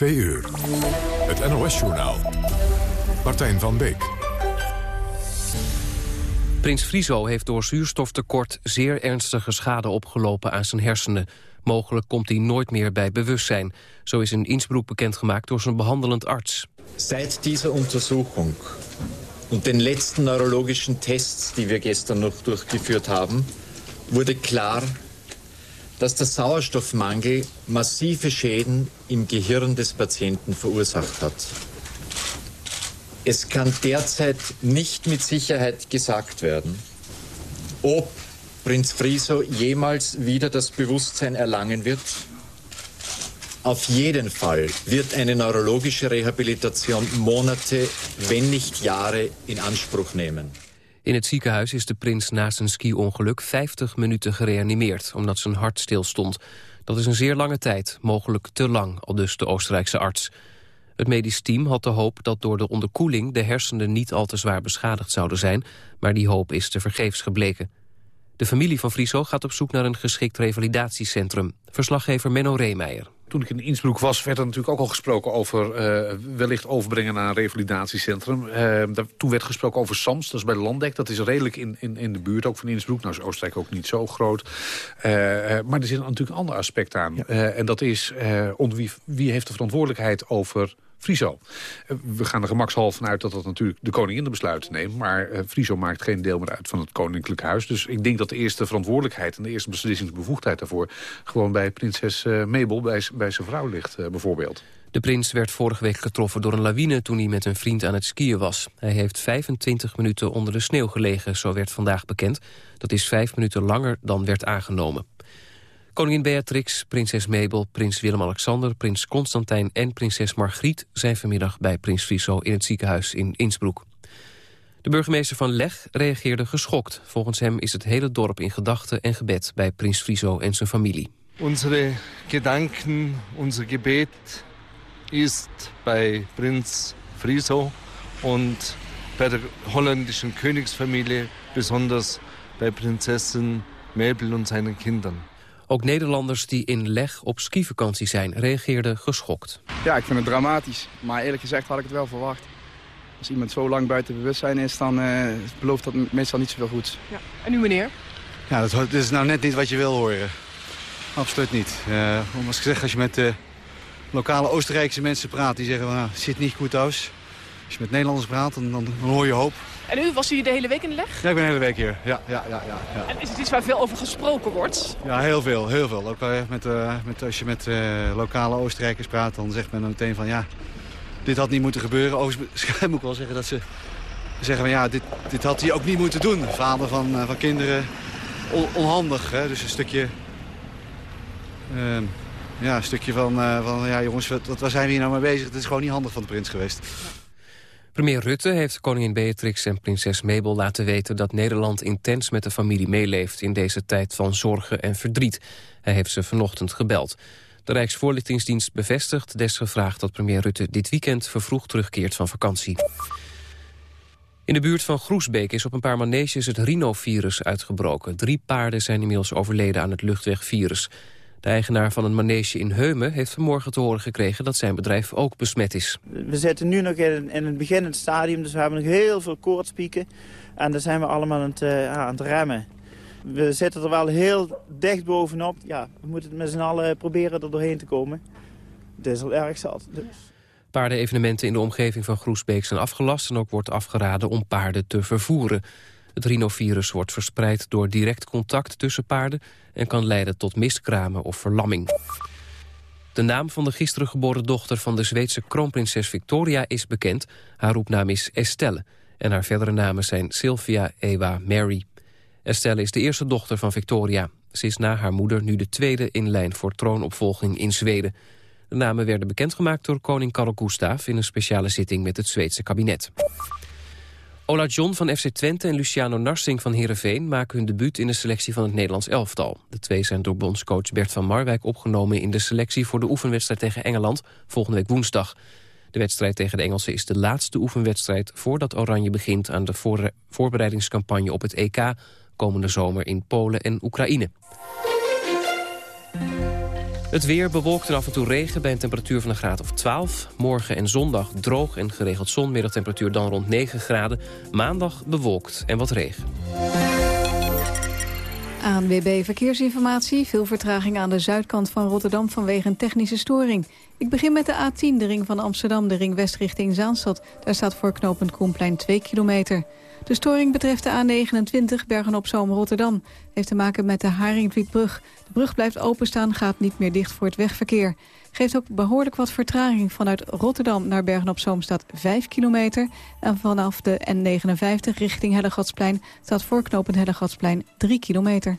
2 uur. Het NOS-journaal. Martijn van Beek. Prins Friso heeft door zuurstoftekort zeer ernstige schade opgelopen aan zijn hersenen. Mogelijk komt hij nooit meer bij bewustzijn. Zo is in Innsbruck bekendgemaakt door zijn behandelend arts. Seit dieser Untersuchung und den letzten neurologischen Tests, die wir gestern noch durchgeführt haben, wurde klar, dass der Sauerstoffmangel massive Schäden im Gehirn des Patienten verursacht hat. Es kann derzeit nicht mit Sicherheit gesagt werden, ob Prinz Friso jemals wieder das Bewusstsein erlangen wird. Auf jeden Fall wird eine neurologische Rehabilitation Monate, wenn nicht Jahre in Anspruch nehmen. In het ziekenhuis is de prins na zijn ski-ongeluk 50 minuten gereanimeerd... omdat zijn hart stilstond. Dat is een zeer lange tijd, mogelijk te lang, al dus de Oostenrijkse arts. Het medisch team had de hoop dat door de onderkoeling... de hersenen niet al te zwaar beschadigd zouden zijn... maar die hoop is te vergeefs gebleken. De familie van Friso gaat op zoek naar een geschikt revalidatiecentrum. Verslaggever Menno Reemeijer. Toen ik in Innsbruck was, werd er natuurlijk ook al gesproken over uh, wellicht overbrengen naar een revalidatiecentrum. Uh, daar, toen werd gesproken over SAMS, dat is bij Landek. Dat is redelijk in, in, in de buurt ook van Innsbruck. Nou is Oostenrijk ook niet zo groot. Uh, maar er zit natuurlijk een ander aspect aan. Ja. en dat is, onder wie, wie heeft de verantwoordelijkheid over Friso. Eh, we gaan er gemakshalve vanuit dat dat natuurlijk de koningin de besluiten neemt. Maar uh, Friso maakt geen deel meer uit van het koninklijk huis. Dus ik denk dat de eerste verantwoordelijkheid en de eerste beslissingsbevoegdheid daarvoor... gewoon bij prinses uh, Mabel, bij, bij zijn vrouw ligt bijvoorbeeld. De prins werd vorige week getroffen door een lawine toen hij met een vriend aan het skiën was. Hij heeft 25 minuten onder de sneeuw gelegen, zo werd vandaag bekend. Dat is vijf minuten langer dan werd aangenomen. Koningin Beatrix, prinses Mabel, prins Willem-Alexander... prins Constantijn en prinses Margriet zijn vanmiddag bij prins Friso... in het ziekenhuis in Innsbruck. De burgemeester van Leg reageerde geschokt. Volgens hem is het hele dorp in gedachten en gebed... bij prins Friso en zijn familie. Onze gedanken, onze gebet is bij prins Friso... en bij de holländische koningsfamilie... besonders bij prinsessen Mabel en zijn kinderen. Ook Nederlanders die in Leg op skivakantie zijn reageerden geschokt. Ja, ik vind het dramatisch. Maar eerlijk gezegd had ik het wel verwacht. Als iemand zo lang buiten bewustzijn is, dan uh, belooft dat meestal niet zoveel goeds. Ja. En u meneer? Ja, dat, dat, is nou net niet wat je wil horen. Absoluut niet. Uh, als ik zeg, als je met uh, lokale Oostenrijkse mensen praat, die zeggen, nou, het zit niet goed thuis. Als je met Nederlanders praat, dan, dan, hoor je hoop. En u, was u de hele week in de leg? Ja, ik ben de hele week hier. Ja, ja, ja, ja, ja. En is het iets waar veel over gesproken wordt? Ja, heel veel. Heel veel. Ook met, uh, met, als je met uh, lokale Oostenrijkers praat, dan zegt men dan meteen van ja, dit had niet moeten gebeuren. Overigens moet ik wel zeggen dat ze zeggen van ja, dit, dit had hij ook niet moeten doen. Vader van, van kinderen, on, onhandig. Hè? Dus een stukje, ehm, ja, een stukje van, van ja jongens, wat, waar zijn we hier nou mee bezig? Het is gewoon niet handig van de prins geweest. Premier Rutte heeft koningin Beatrix en prinses Mabel laten weten... dat Nederland intens met de familie meeleeft in deze tijd van zorgen en verdriet. Hij heeft ze vanochtend gebeld. De Rijksvoorlichtingsdienst bevestigt desgevraagd dat premier Rutte dit weekend vervroegd terugkeert van vakantie. In de buurt van Groesbeek is op een paar maneges het rhinovirus uitgebroken. Drie paarden zijn inmiddels overleden aan het luchtwegvirus. De eigenaar van een manege in Heumen heeft vanmorgen te horen gekregen dat zijn bedrijf ook besmet is. We zitten nu nog in, in het beginnend stadium, dus we hebben nog heel veel koortspieken. En daar zijn we allemaal aan het, uh, aan het remmen. We zitten er wel heel dicht bovenop. Ja, we moeten het met z'n allen proberen er doorheen te komen. Het is al erg zat. Dus. Paardenevenementen in de omgeving van Groesbeek zijn afgelast... en ook wordt afgeraden om paarden te vervoeren. Het rhinovirus wordt verspreid door direct contact tussen paarden... en kan leiden tot miskramen of verlamming. De naam van de gisteren geboren dochter van de Zweedse kroonprinses Victoria is bekend. Haar roepnaam is Estelle en haar verdere namen zijn Sylvia, Ewa, Mary. Estelle is de eerste dochter van Victoria. Ze is na haar moeder nu de tweede in lijn voor troonopvolging in Zweden. De namen werden bekendgemaakt door koning Carl Gustaf... in een speciale zitting met het Zweedse kabinet. Ola John van FC Twente en Luciano Narsing van Heerenveen... maken hun debuut in de selectie van het Nederlands elftal. De twee zijn door bondscoach Bert van Marwijk opgenomen... in de selectie voor de oefenwedstrijd tegen Engeland volgende week woensdag. De wedstrijd tegen de Engelsen is de laatste oefenwedstrijd... voordat Oranje begint aan de voor voorbereidingscampagne op het EK... komende zomer in Polen en Oekraïne. Het weer bewolkt en af en toe regen bij een temperatuur van een graad of 12. Morgen en zondag droog en geregeld zon. Middagtemperatuur dan rond 9 graden. Maandag bewolkt en wat regen. ANWB Verkeersinformatie. Veel vertraging aan de zuidkant van Rotterdam vanwege een technische storing. Ik begin met de A10, de ring van Amsterdam, de ring west richting Zaanstad. Daar staat voor knooppunt Koenplein 2 kilometer. De storing betreft de A29 Bergen-op-Zoom Rotterdam. Heeft te maken met de Haringvlietbrug. De brug blijft openstaan, gaat niet meer dicht voor het wegverkeer. Geeft ook behoorlijk wat vertraging. Vanuit Rotterdam naar Bergen-op-Zoom staat 5 kilometer. En vanaf de N59 richting Hellegatsplein staat voor knooppunt Hellegatsplein 3 kilometer.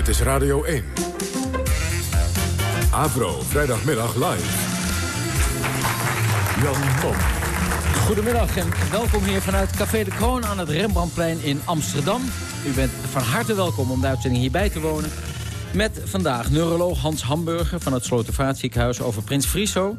Dit is Radio 1. Avro, vrijdagmiddag live. Jan Mom. Goedemiddag en welkom hier vanuit Café de Kroon aan het Rembrandtplein in Amsterdam. U bent van harte welkom om de uitzending hierbij te wonen. Met vandaag neuroloog Hans Hamburger van het Slotervaartziekenhuis over Prins Friso.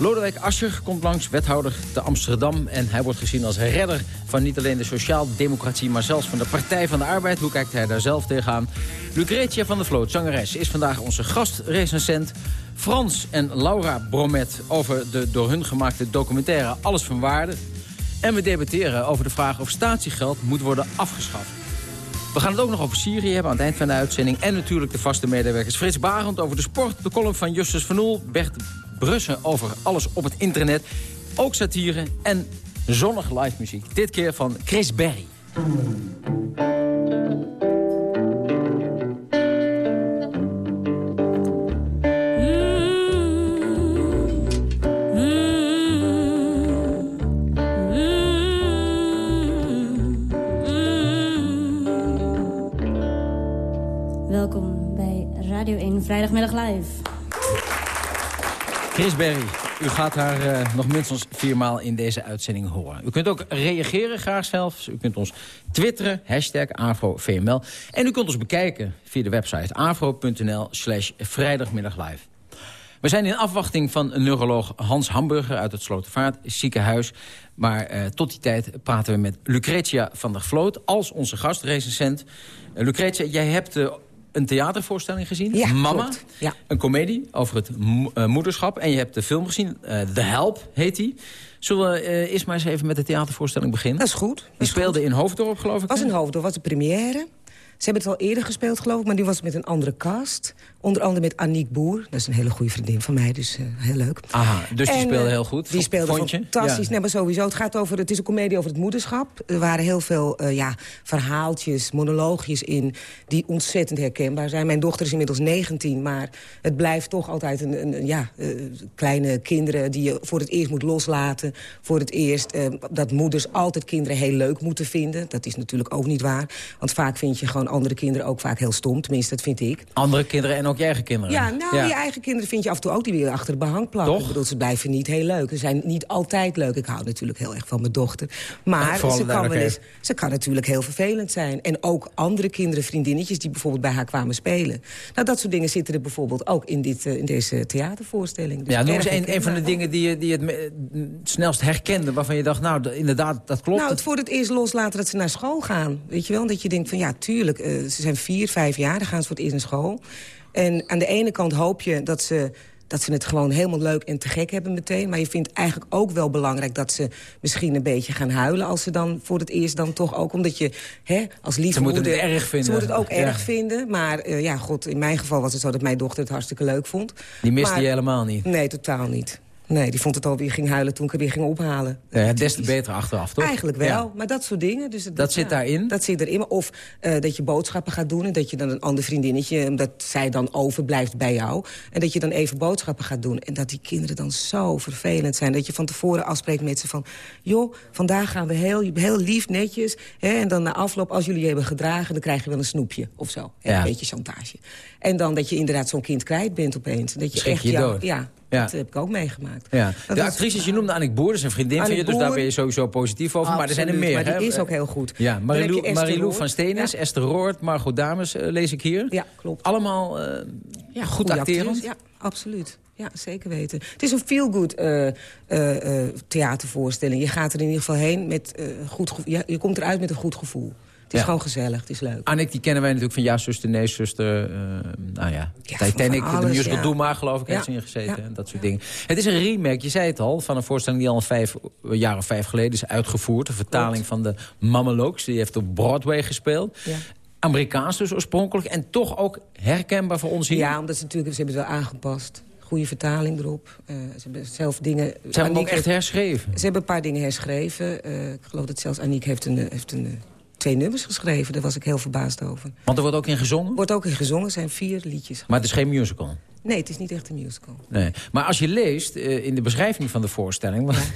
Lodewijk Asscher komt langs, wethouder te Amsterdam. En hij wordt gezien als redder van niet alleen de sociaaldemocratie... maar zelfs van de Partij van de Arbeid. Hoe kijkt hij daar zelf tegenaan? Lucretia van der Vloot, zangeres, is vandaag onze gastrecensent. Frans en Laura Bromet over de door hun gemaakte documentaire Alles van Waarde. En we debatteren over de vraag of statiegeld moet worden afgeschaft. We gaan het ook nog over Syrië hebben aan het eind van de uitzending. En natuurlijk de vaste medewerkers Frits Barend over de sport. De column van Justus van Oel. Bert Brussen over alles op het internet. Ook satire en zonnige live muziek. Dit keer van Chris Berry. Welkom bij Radio 1 Vrijdagmiddag Live. Chris Berry, u gaat haar uh, nog minstens viermaal in deze uitzending horen. U kunt ook reageren, graag zelfs. U kunt ons twitteren, hashtag AfroVML. En u kunt ons bekijken via de website afro.nl slash vrijdagmiddaglive. We zijn in afwachting van neuroloog Hans Hamburger uit het Slotervaart ziekenhuis. Maar uh, tot die tijd praten we met Lucretia van der Vloot als onze gastrecensent. Uh, Lucretia, jij hebt een theatervoorstelling gezien. Ja, Mama. Ja. Een komedie over het mo uh, moederschap. En je hebt de film gezien. Uh, The Help heet die. Zullen we uh, eerst maar eens even met de theatervoorstelling beginnen? Dat is goed. Dat die is speelde goed. in Hoofddorp, geloof ik. was in Hoofddorp, was de première. Ze hebben het al eerder gespeeld, geloof ik, maar die was met een andere cast. Onder andere met Aniek Boer. Dat is een hele goede vriendin van mij, dus uh, heel leuk. Aha, dus die speelde uh, heel goed? Die speelde Vond je? fantastisch. Ja. Nee, maar sowieso. Het, gaat over, het is een komedie over het moederschap. Er waren heel veel uh, ja, verhaaltjes, monoloogjes in... die ontzettend herkenbaar zijn. Mijn dochter is inmiddels 19, maar het blijft toch altijd een, een, een ja, uh, kleine kinderen... die je voor het eerst moet loslaten. Voor het eerst dat moeders altijd kinderen heel leuk moeten vinden. Dat is natuurlijk ook niet waar. Want vaak vind je gewoon andere kinderen ook vaak heel stom. Tenminste, dat vind ik. Andere kinderen en ook je eigen kinderen? Ja, nou, ja. je eigen kinderen vind je af en toe ook die weer achter de behang plakken. Toch? Ik bedoel, ze blijven niet heel leuk. Ze zijn niet altijd leuk. Ik hou natuurlijk heel erg van mijn dochter. Maar ze kan, wel eens, ze kan natuurlijk heel vervelend zijn. En ook andere kinderen, vriendinnetjes... die bijvoorbeeld bij haar kwamen spelen. Nou, dat soort dingen zitten er bijvoorbeeld ook in, dit, uh, in deze theatervoorstelling. Dus ja, noem eens een, een van de dingen die je, die het me- het snelst herkende... waarvan je dacht, nou, inderdaad, dat klopt. Nou, het voor het eerst loslaten dat ze naar school gaan. Weet je wel? Dat je denkt van ja, tuurlijk, eh, ze zijn vier, vijf jaar, dan gaan ze voor het eerst naar school. En aan de ene kant hoop je dat ze dat ze het gewoon helemaal leuk en te gek hebben meteen. Maar je vindt eigenlijk ook wel belangrijk dat ze misschien een beetje gaan huilen... als ze dan voor het eerst dan toch ook, omdat je hè, als lieve Ze moeten het erg vinden. Ze moeten het ook Ja. erg vinden. Maar eh, ja, god, in mijn geval was het zo dat mijn dochter het hartstikke leuk vond. Die miste Maar- je helemaal niet. Nee, totaal niet. Nee, die vond het alweer ging huilen toen ik haar weer ging ophalen. Ja, des te beter achteraf, toch? Eigenlijk wel, Ja. maar dat soort dingen. Dus het- Dat zit daarin? Dat zit erin. Of eh, dat je boodschappen gaat doen en dat je dan een ander vriendinnetje... omdat zij dan overblijft bij jou. En dat je dan even boodschappen gaat doen. En dat die kinderen dan zo vervelend zijn. Dat je van tevoren afspreekt met ze van... joh, vandaag gaan we heel, heel lief, netjes. Hè, en dan na afloop, als jullie je hebben gedragen... dan krijg je wel een snoepje of zo. Hè, Ja. Een beetje chantage. En dan dat je inderdaad zo'n kind kwijt bent opeens. Dat je Schrik echt je dood. Ja, Ja. dat heb ik ook meegemaakt. Ja. Dat De actrices, je noemde Annick Boer, dat is een vriendin van je... Dus daar ben je sowieso positief over. maar er zijn er meer, maar die hè? is ook heel goed. Ja, Marilou, Marilou van Steenis, Ja. Esther Roord, Margot Dames, eh, lees ik hier. Ja, klopt. Allemaal eh, Ja, goed actrice. Ja, absoluut. Ja, zeker weten. Het is een feel-good eh, theatervoorstelling. Je gaat er in ieder geval heen met goed je komt eruit met een goed gevoel. Het is Ja. gewoon gezellig, het is leuk. Annick, die kennen wij natuurlijk van Ja, zuster, nee, zuster. eh, nou ja, Ja, Titanic, de musical ja. Doe Maar, geloof ik, heeft ze ingezeten. En dat soort dingen. Het is een remake, je zei het al, van een voorstelling die al een, vijf, een jaar of vijf geleden is uitgevoerd. Een vertaling van de Mamelukes, die heeft op Broadway gespeeld. Ja. Amerikaans dus oorspronkelijk. En toch ook herkenbaar voor ons hier. Ja, omdat ze natuurlijk, ze hebben het wel aangepast. Goede vertaling erop. Eh, ze hebben zelf dingen... Ze hebben Aniek ook echt herschreven. Ze hebben een paar dingen herschreven. Eh, ik geloof dat zelfs Aniek heeft, een, heeft een, twee nummers geschreven. Daar was ik heel verbaasd over. Want er wordt ook in gezongen. Wordt ook in gezongen, er zijn vier liedjes. Maar het is geen musical. Nee, het is niet echt een musical. Nee. Maar als je leest eh, in de beschrijving van de voorstelling... want-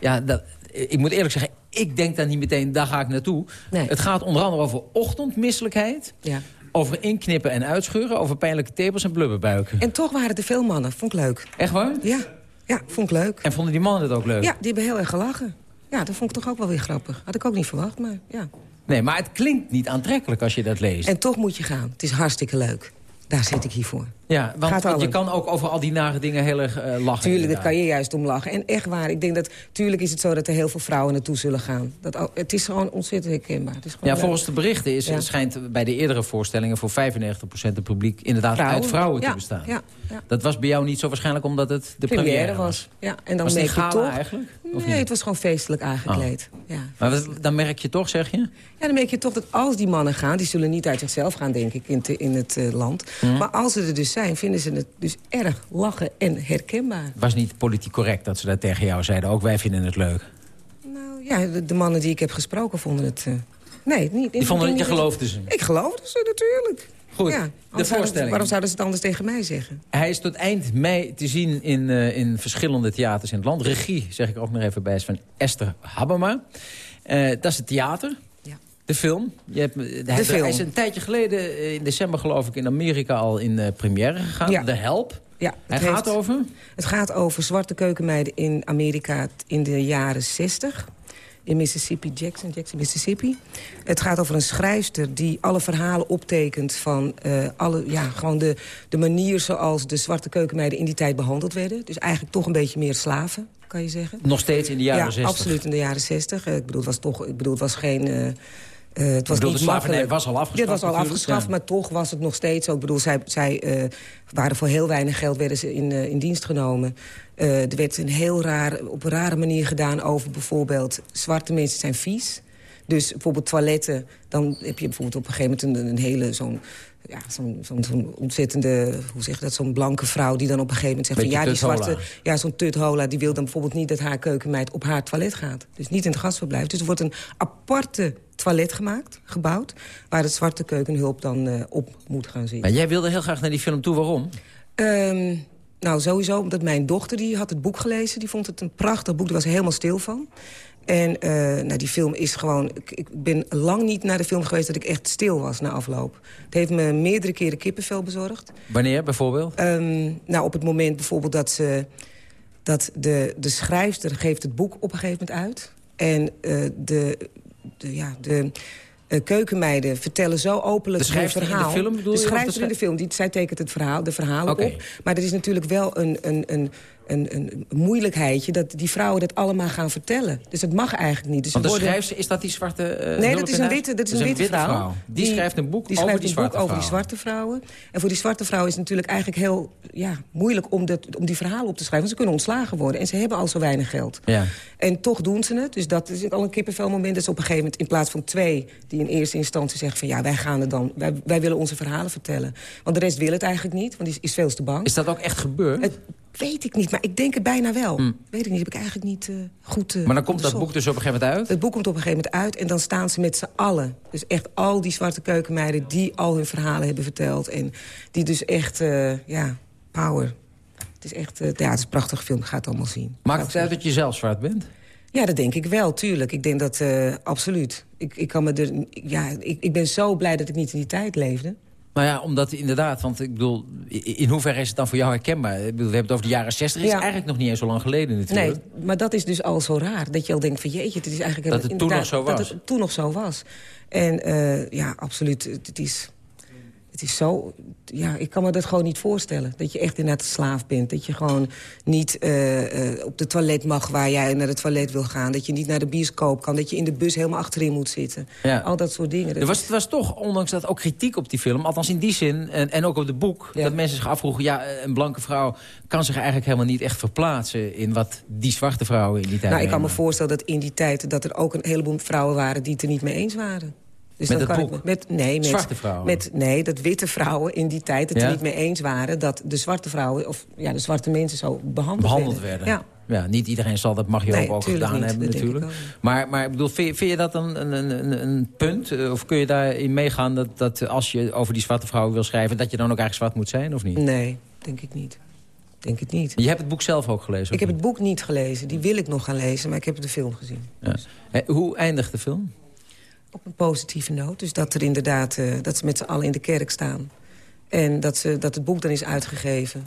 ja, dat, ik moet eerlijk zeggen, ik denk daar niet meteen, daar ga ik naartoe. Nee. Het gaat onder andere over ochtendmisselijkheid... Ja. over inknippen en uitscheuren... over pijnlijke tepels en blubberbuiken. En toch waren er veel mannen. Vond ik leuk. Echt waar? Ja, ja vond ik leuk. En vonden die mannen het ook leuk? Ja, die hebben heel erg gelachen. Ja, dat vond ik toch ook wel weer grappig. Had ik ook niet verwacht, maar ja. Nee, maar het klinkt niet aantrekkelijk als je dat leest. En toch moet je gaan. Het is hartstikke leuk. Daar zit ik hier voor. Ja, want, je kan ook over al die nare dingen heel erg eh, lachen. Tuurlijk, daar inderdaad. kan je juist om lachen. En echt waar, ik denk dat... Tuurlijk is het zo dat er heel veel vrouwen naartoe zullen gaan. Dat, het is gewoon ontzettend herkenbaar. Het is gewoon Ja, leuk. volgens de berichten is, Ja. schijnt bij de eerdere voorstellingen... voor 95% het publiek inderdaad uit vrouwen te bestaan. Ja, ja. Dat was bij jou niet zo waarschijnlijk omdat het de Première, première, was. Ja, en dan was het merk je toch... eigenlijk? Nee, het was gewoon feestelijk aangekleed. Ja, Maar dan merk je toch, zeg je? Ja, dan merk je toch dat als die mannen gaan... die zullen niet uit zichzelf gaan, denk ik, in, te- in het eh, land. Mhm. Maar als ze er dus zijn, vinden ze het dus erg lachen en herkenbaar. Was niet politiek correct dat ze dat tegen jou zeiden. Ook wij vinden het leuk. Nou ja, de, de mannen die ik heb gesproken vonden het... eh, nee, niet. Die vonden het, je niet- geloofde ze. Ik geloofde ze natuurlijk. Goed, ja, de zouden voorstelling. waarom zouden ze het anders tegen mij zeggen? Hij is tot eind mei te zien in, eh, in verschillende theaters in het land. Regie, zeg ik er ook nog even bij, is van Esther Habema. Eh, dat is het theater. De film. Je hebt, hij, film. hij is een tijdje geleden, eh, in december geloof ik, in Amerika al in eh, première gegaan. Ja. De Help. Ja, Hij het gaat over? Het gaat over zwarte keukenmeiden in Amerika in de jaren 60. In Mississippi, Jackson, Jackson, Mississippi. Het gaat over een schrijfster die alle verhalen optekent... van eh, alle, ja, gewoon de, de manier zoals de zwarte keukenmeiden in die tijd behandeld werden. Dus eigenlijk toch een beetje meer slaven, kan je zeggen. Nog steeds in de jaren ja, 60. absoluut in de jaren 60. Eh, ik bedoel, het was toch, ik bedoel, het was geen... eh, het was bedoel, niet de slavernij makkelijk. was al afgeschaft het was al afgeschaft, ja. maar toch was het nog steeds zo. Ik bedoel, zij, zij eh, waren voor heel weinig geld werden ze in, eh, in dienst genomen. Er werd een heel raar, op een rare manier gedaan over bijvoorbeeld... zwarte mensen zijn vies. Dus bijvoorbeeld toiletten, dan heb je bijvoorbeeld op een gegeven moment een, een hele zo'n... Ja, zo'n ontzettende, hoe zeg je dat, zo'n blanke vrouw... die dan op een gegeven moment zegt van... Ja, die zwarte, ja, zo'n tuthola... die wil dan bijvoorbeeld niet dat haar keukenmeid op haar toilet gaat. Dus niet in het gastverblijf. Dus er wordt een aparte toilet gemaakt, gebouwd... waar het zwarte keukenhulp dan eh, op moet gaan zitten. Maar jij wilde heel graag naar die film toe, waarom? Ehm, nou, sowieso omdat mijn dochter die had het boek gelezen. Die vond het een prachtig boek, daar was helemaal stil van. En eh, nou, die film is gewoon... Ik, ik ben lang niet naar de film geweest dat ik echt stil was na afloop. Het heeft me meerdere keren kippenvel bezorgd. Wanneer bijvoorbeeld? Ehm, nou, op het moment bijvoorbeeld dat ze... dat de, de schrijfster geeft het boek op een gegeven moment uit. En eh, de, de, ja, de, uh, keukenmeiden vertellen zo openlijk de hun verhaal. De in de film de in de film, die, zij tekent het verhaal, de verhalen okay. op. Maar er is natuurlijk wel een, een, een een, een moeilijkheidje... dat die vrouwen dat allemaal gaan vertellen. Dus dat mag eigenlijk niet. Dus Want de worden... schrijfster, is dat die zwarte uh, Nee, dat is een witte, dat is een witte, witte vrouw. vrouw. Die, die, schrijft een boek, die over, schrijft die een zwarte boek over die zwarte vrouwen. En voor die zwarte vrouwen is het natuurlijk eigenlijk heel ja, moeilijk... Om, dat, om die verhalen op te schrijven. Want ze kunnen ontslagen worden. En ze hebben al zo weinig geld. Ja. En toch doen ze het. Dus dat is al een kippenvel moment. Dat ze op een gegeven moment in plaats van twee... die in eerste instantie zeggen van ja, wij gaan er dan... wij, wij willen onze verhalen vertellen. Want de rest wil het eigenlijk niet, want die is veel te bang. Is dat ook echt gebeurd? Het, Weet ik niet, maar ik denk het bijna wel. Mm. Weet ik niet, heb ik eigenlijk niet uh, goed uh, Maar dan komt dat boek dus op een gegeven moment uit? Het boek komt op een gegeven moment uit en dan staan ze met z'n allen. Dus echt al die zwarte keukenmeiden die al hun verhalen hebben verteld. En die dus echt, uh, ja, power. Het is echt, ja, het is een prachtige film, ga het allemaal zien. Maakt het uit dat je zelf zwart bent? Ja, dat denk ik wel, tuurlijk. Ik denk dat, absoluut. Ik, ik, kan me er, ja, ik, ik ben zo blij dat ik niet in die tijd leefde. Nou ja, omdat inderdaad, want ik bedoel, in hoeverre is het dan voor jou herkenbaar? Ik bedoel, we hebben het over de jaren 60, is ja. eigenlijk nog niet eens zo lang geleden natuurlijk. Nee, maar dat is dus al zo raar. Dat je al denkt van jeetje, het is eigenlijk... Dat het toen nog zo was. Dat het toen nog zo was. En uh, ja, absoluut, het is... Het is zo... Ja, ik kan me dat gewoon niet voorstellen. Dat je echt inderdaad slaaf bent. Dat je gewoon niet uh, uh, op de toilet mag waar jij naar het toilet wil gaan. Dat je niet naar de bioscoop kan. Dat je in de bus helemaal achterin moet zitten. Ja. Al dat soort dingen. Er was, er was toch, ondanks dat, ook kritiek op die film. Althans in die zin, en, en ook op het boek. Ja. Dat mensen zich afvroegen, ja, een blanke vrouw kan zich eigenlijk helemaal niet echt verplaatsen... in wat die zwarte vrouwen in die tijd Nou, ik kan me voorstellen dat in die tijd... dat er ook een heleboel vrouwen waren die het er niet mee eens waren. Dus met kan boek? Ik, met, nee, met, zwarte vrouwen? Met, nee, dat witte vrouwen in die tijd het ja? er niet mee eens waren... dat de zwarte vrouwen, of ja, de zwarte mensen zo behandeld, behandeld werden. werden. Ja. ja. niet iedereen zal dat, mag je nee, ook gedaan niet, hebben natuurlijk. Maar, maar ik bedoel, vind, vind je dat een, een, een, een, punt? Of kun je daarin meegaan dat, dat als je over die zwarte vrouwen wil schrijven... dat je dan ook eigenlijk zwart moet zijn, of niet? Nee, denk ik niet. Denk het niet. Je hebt het boek zelf ook gelezen? Ik heb het boek niet gelezen. Die wil ik nog gaan lezen, maar ik heb de film gezien. Ja. Hoe eindigt de film? Op een positieve noot. Dus dat er inderdaad, uh, dat ze met z'n allen in de kerk staan. En dat, ze, dat het boek dan is uitgegeven.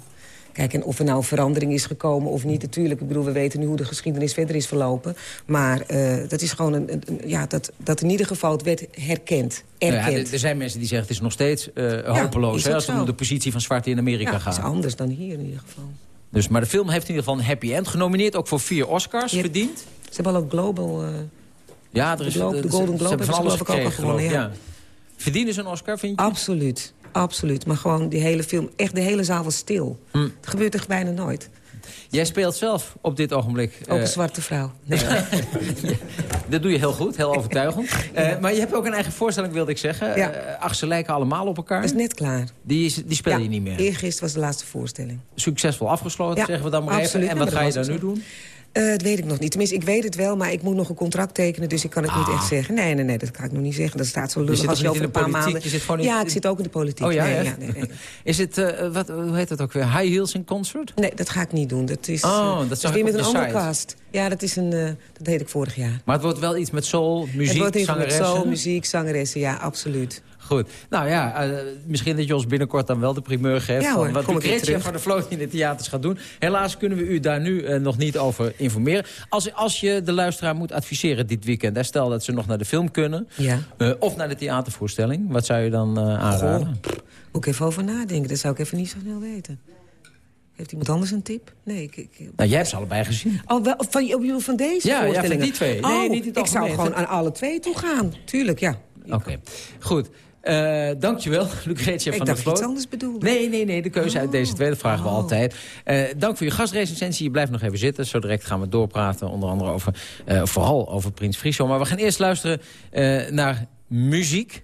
Kijk, en of er nou verandering is gekomen of niet, natuurlijk. Ik bedoel, we weten nu hoe de geschiedenis verder is verlopen. Maar uh, dat is gewoon een, ja, dat, dat in ieder geval het werd herkend. erkend. Nou ja, er zijn mensen die zeggen het is nog steeds uh, hopeloos... Ja, hè, als het om de positie van zwarte in Amerika ja, gaat. is anders dan hier in ieder geval. Dus, maar de film heeft in ieder geval een happy end. Genomineerd ook voor vier Oscars, verdiend. Ze hebben al ook Global... Uh, ja, er is, de, Globe, de Golden Globe hebben van alles ze ook al gewonnen. Ja. ja. Verdienen ze een Oscar, vind je? Absoluut, absoluut. Maar gewoon die hele film, echt de hele zaal was stil. Hm. Het gebeurt echt bijna nooit. Jij speelt zelf op dit ogenblik... Ook een uh, zwarte vrouw. Nee. dat doe je heel goed, heel overtuigend. Ja. Uh, maar je hebt ook een eigen voorstelling, wilde ik zeggen. Ja. Uh, ach, ze lijken allemaal op elkaar. Dat is net klaar. Die, die speel ja, je niet meer? eergisteren was de laatste voorstelling. Succesvol afgesloten, zeggen we dan maar absoluut. even. En wat ga je dan nu doen? Uh, dat weet ik nog niet. Tenminste, ik weet het wel, maar ik moet nog een contract tekenen... dus ik kan het ah. niet echt zeggen. Nee, nee, nee, dat kan ik nog niet zeggen. Dat staat zo lullig als je over een paar maanden... Je zit gewoon in... Ja, ik zit ook in de politiek. Oh ja, nee, ja, nee, nee. Is het, uh, wat, hoe heet dat ook weer, High Heels in Concert? Nee, dat ga ik niet doen. Dat is, oh, uh, dat is weer met een andere cast. Ja, dat, is een, uh, dat deed ik vorig jaar. Maar het wordt wel iets met soul, muziek, Het wordt iets zangeressen? met soul, muziek, zangeressen, ja, absoluut. Goed. Nou ja, uh, misschien dat je ons binnenkort dan wel de primeur geeft... Ja, hoor, van wat Lucretia van de Vloot in de theaters gaat doen. Helaas kunnen we u daar nu uh, nog niet over informeren. Als, als je de luisteraar moet adviseren dit weekend... Hè, stel dat ze nog naar de film kunnen... Ja. Uh, of naar de theatervoorstelling, wat zou je dan aanraden? Goh, moet ik even over nadenken. Dat zou ik even niet zo snel weten. Heeft iemand anders een tip? Nee, ik... ik... Nou, jij hebt ze allebei gezien. Oh, wel, van, van deze ja, voorstellingen? Ja, van die twee. Oh, nee, niet ik zou gewoon aan alle twee toe gaan. Tuurlijk, ja. Oké, okay. goed. Uh, dankjewel, Lucretia van der Vloot. Ik iets anders bedoelde. Nee, nee, nee, de keuze oh. uit deze twee, dat vragen we oh. altijd. Uh, dank voor je gastrecensie. Je blijft nog even zitten. Zo direct gaan we doorpraten, onder andere over, uh, vooral over Prins Friso. Maar we gaan eerst luisteren naar muziek.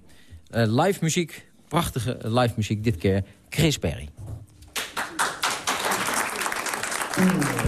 live muziek, prachtige live muziek. Dit keer Chris Perry. Mm.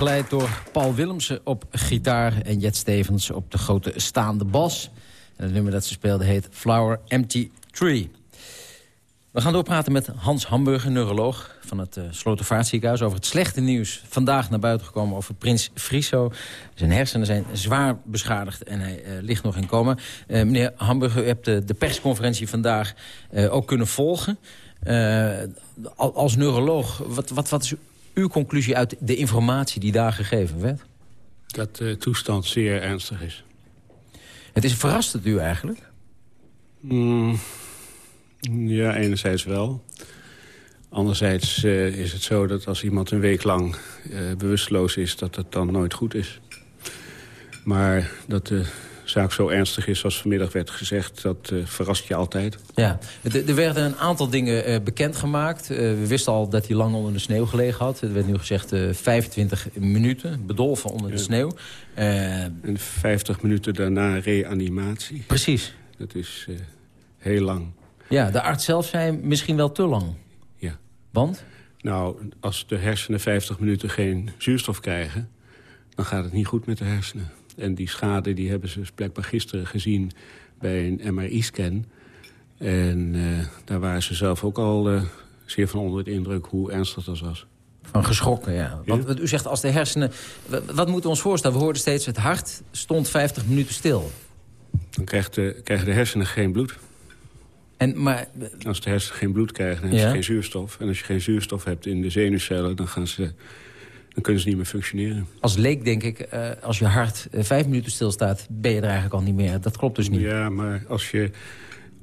Begeleid door Paul Willemsen op gitaar... en Jet Stevens op de grote staande bas. En het nummer dat ze speelde heet Flower Empty Tree. We gaan doorpraten met Hans Hamburger, neuroloog van het uh, Slotervaartziekenhuis... over het slechte nieuws vandaag naar buiten gekomen over prins Friso. Zijn hersenen zijn zwaar beschadigd en hij uh, ligt nog in coma. Uh, meneer Hamburger, u hebt de, de persconferentie vandaag ook kunnen volgen. als neuroloog, wat, wat, wat is uw conclusie uit de informatie die daar gegeven werd? Dat de toestand zeer ernstig is. Het is verrast het u eigenlijk? Mm, ja, enerzijds wel. Anderzijds uh, is het zo dat als iemand een week lang uh, bewusteloos is... dat het dan nooit goed is. Maar dat de zaak zo ernstig is als vanmiddag werd gezegd... dat uh, verrast je altijd. Ja, er werden een aantal dingen uh, bekendgemaakt. Uh, we wisten al dat hij lang onder de sneeuw gelegen had. Er werd nu gezegd 25 minuten, bedolven onder de sneeuw. en 50 minuten daarna reanimatie. Precies. Dat is heel lang. Ja, de arts zelf zei misschien wel te lang. Ja. Want? Nou, als de hersenen 50 minuten geen zuurstof krijgen... dan gaat het niet goed met de hersenen. En die schade die hebben ze dus blijkbaar gisteren gezien bij een MRI-scan. En uh, daar waren ze zelf ook al uh, zeer van onder de indruk hoe ernstig dat was. Van geschrokken, ja. Want u zegt als de hersenen... Wat moeten we ons voorstellen? We hoorden steeds het hart stond 50 minuten stil. Dan krijgt de, krijgen de hersenen geen bloed. En, maar... Als de hersenen geen bloed krijgen, dan hebben ja. ze geen zuurstof. En als je geen zuurstof hebt in de zenuwcellen... dan gaan ze dan kunnen ze niet meer functioneren. Als leek denk ik, uh, als je hart uh, vijf minuten stilstaat... ben je er eigenlijk al niet meer. Dat klopt dus niet. Ja, maar als je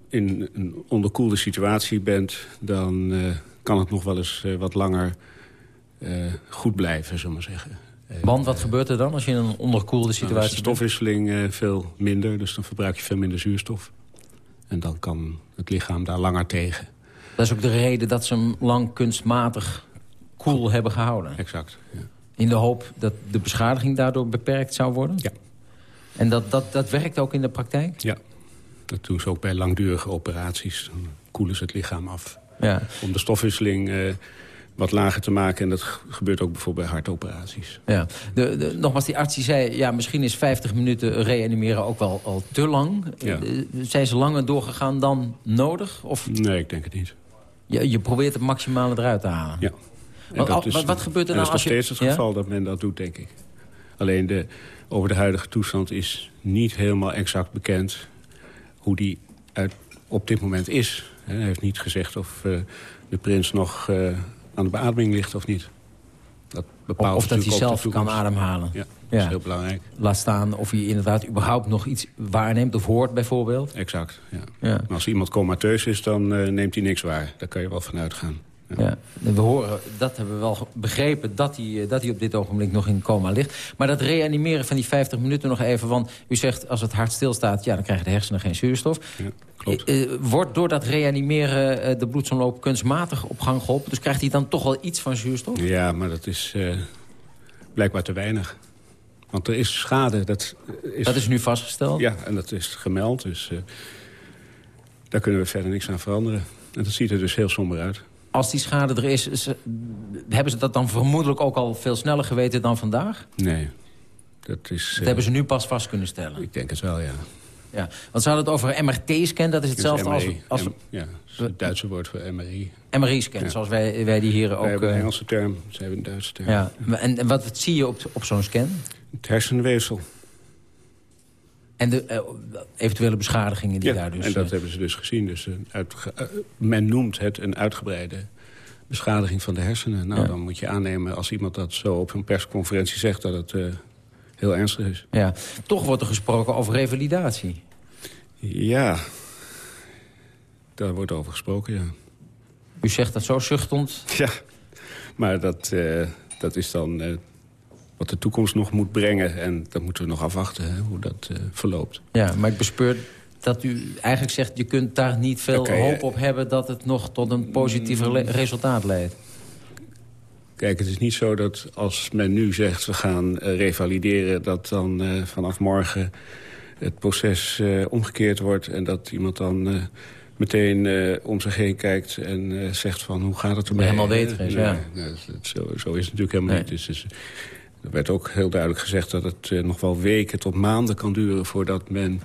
in een onderkoelde situatie bent... dan uh, kan het nog wel eens wat langer goed blijven, zullen we maar zeggen. Want wat gebeurt er dan als je in een onderkoelde situatie nou, is de stofwisseling veel minder, dus dan verbruik je veel minder zuurstof. En dan kan het lichaam daar langer tegen. Dat is ook de reden dat ze hem lang kunstmatig koel cool hebben gehouden. Exact, ja. In de hoop dat de beschadiging daardoor beperkt zou worden? Ja. En dat, dat, dat werkt ook in de praktijk? Ja, dat doen ze ook bij langdurige operaties. Dan koelen ze het lichaam af. Ja. Om de stofwisseling eh, wat lager te maken. En dat gebeurt ook bijvoorbeeld bij hartoperaties. Ja. De, de, nogmaals, die arts die zei... ja, misschien is 50 minuten reanimeren ook wel al te lang. Ja. Eh, Zijn ze langer doorgegaan dan nodig? Of Nee, ik denk het niet. je, je probeert het maximale eruit te halen? Ja. Wat, dat wat, wat gebeurt er nou dat is als nog je... steeds het Ja? geval dat men dat doet, denk ik. Alleen de, over de huidige toestand is niet helemaal exact bekend... hoe die uit, op dit moment is. Hij heeft niet gezegd of eh, de prins nog eh, aan de beademing ligt of niet. Dat bepaalt Of, of dat hij zelf kan ademhalen. Ja, dat is heel belangrijk. Laat staan of hij inderdaad überhaupt nog iets waarneemt of hoort bijvoorbeeld. Exact, ja. Ja. Maar als iemand comateus is, dan eh, neemt hij niks waar. Daar kan je wel van uitgaan. Ja. We horen, dat hebben we wel begrepen, dat hij, eh, dat hij op dit ogenblik nog in coma ligt. Maar dat reanimeren van die 50 minuten nog even... want u zegt, als het hart stilstaat, ja, dan krijgen de hersenen geen zuurstof. Ja, klopt. Eh, eh, wordt door dat reanimeren de bloedsomloop kunstmatig op gang geholpen? Dus krijgt hij dan toch wel iets van zuurstof? Ja, maar dat is blijkbaar te weinig. Want er is schade. Dat is, Dat is nu vastgesteld? Ja, en dat is gemeld. Dus daar kunnen we verder niks aan veranderen. En dat ziet er dus heel somber uit. Als die schade er is, is, eh, hebben ze dat dan vermoedelijk ook al veel sneller geweten dan vandaag? Nee. Dat, is, Dat eh, hebben ze nu pas vast kunnen stellen. Ik denk het wel, ja. Ja, want ze hadden het over MRT-scan, dat is hetzelfde als, MRI. als M- ja, dat is het Duitse woord voor MRI. MRI-scan, Ja. zoals wij, wij die hier ook... Wij hebben een eh, Engelse term, zij hebben een Duitse term. ja. En, en wat zie je op, op zo'n scan? Het hersenweefsel. En de eh, eventuele beschadigingen die ja, daar dus... en dat eh, hebben ze dus gezien. Dus een eh, men noemt het een uitgebreide beschadiging van de hersenen. Nou, Ja. dan moet je aannemen als iemand dat zo op een persconferentie zegt... dat het heel ernstig is. ja. Toch wordt er gesproken over revalidatie. Ja, daar wordt over gesproken, ja. U zegt dat zo zuchtend. Ja, maar dat, dat is dan wat de toekomst nog moet brengen. En dat moeten we nog afwachten, hè, hoe dat eh, verloopt. Ja, maar ik bespeur dat u eigenlijk zegt... je kunt daar niet veel hoop eh, op hebben... dat het nog tot een positief rela- resultaat leidt. Kijk, het is niet zo dat als men nu zegt we gaan eh, revalideren... dat dan vanaf morgen het proces omgekeerd wordt... en dat iemand dan meteen om zich heen kijkt en zegt van hoe gaat het ermee? Helemaal beter is, ja. nee, dat- dat- zo, zo is het natuurlijk helemaal Nee. niet. Dus, dus, er werd ook heel duidelijk gezegd dat het eh, nog wel weken tot maanden kan duren... voordat men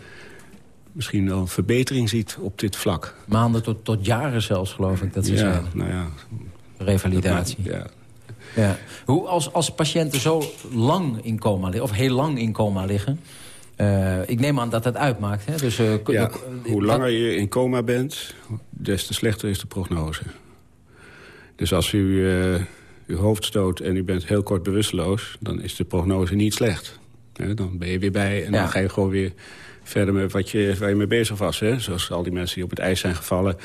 misschien wel een verbetering ziet op dit vlak. Maanden tot, tot jaren zelfs, geloof ik, dat ze ja, nou ja. Revalidatie. Ja, Ja. Hoe, als, als patiënten zo lang in coma liggen, of heel lang in coma liggen... eh, ik neem aan dat dat uitmaakt. Hè? Dus, eh, Ja, hoe langer je in coma bent, des te slechter is de prognose. Dus als u uw hoofd stoot en u bent heel kort bewusteloos... dan is de prognose niet slecht. Dan ben je weer bij en Ja. dan ga je gewoon weer verder met wat je, waar je mee bezig was. Hè? Zoals al die mensen die op het ijs zijn gevallen...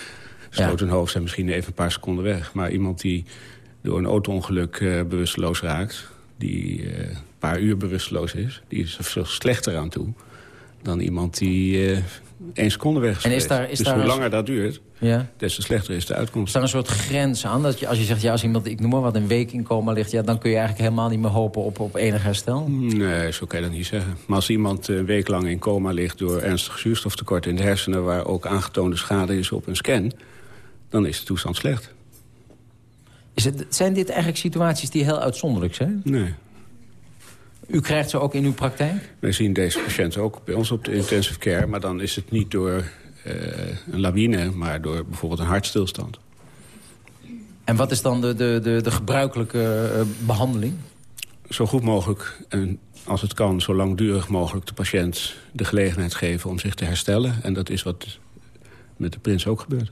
stoot hun hoofd zijn misschien even een paar seconden weg. Maar iemand die door een auto-ongeluk eh, bewusteloos raakt... die eh, een paar uur bewusteloos is, die is er veel slechter aan toe... dan iemand die eh één seconde weg En is daar- is dus daar hoe langer dat duurt, Ja. des te slechter is de uitkomst. Is daar een soort grens aan? Dat je, als je zegt, ja, als iemand, ik noem maar wat, een week in coma ligt... Ja, dan kun je eigenlijk helemaal niet meer hopen op, op enig herstel? Nee, zo kan je dat niet zeggen. Maar als iemand een week lang in coma ligt door ernstig zuurstoftekort in de hersenen... waar ook aangetoonde schade is op een scan, dan is de toestand slecht. Is het, zijn dit eigenlijk situaties die heel uitzonderlijk zijn? Nee. U krijgt ze ook in uw praktijk? Wij zien deze patiënten ook bij ons op de intensive care... maar dan is het niet door eh, een lawine, maar door bijvoorbeeld een hartstilstand. En wat is dan de, de, de, de gebruikelijke eh, behandeling? Zo goed mogelijk en als het kan, zo langdurig mogelijk de patiënt de gelegenheid geven om zich te herstellen. En dat is wat met de prins ook gebeurt.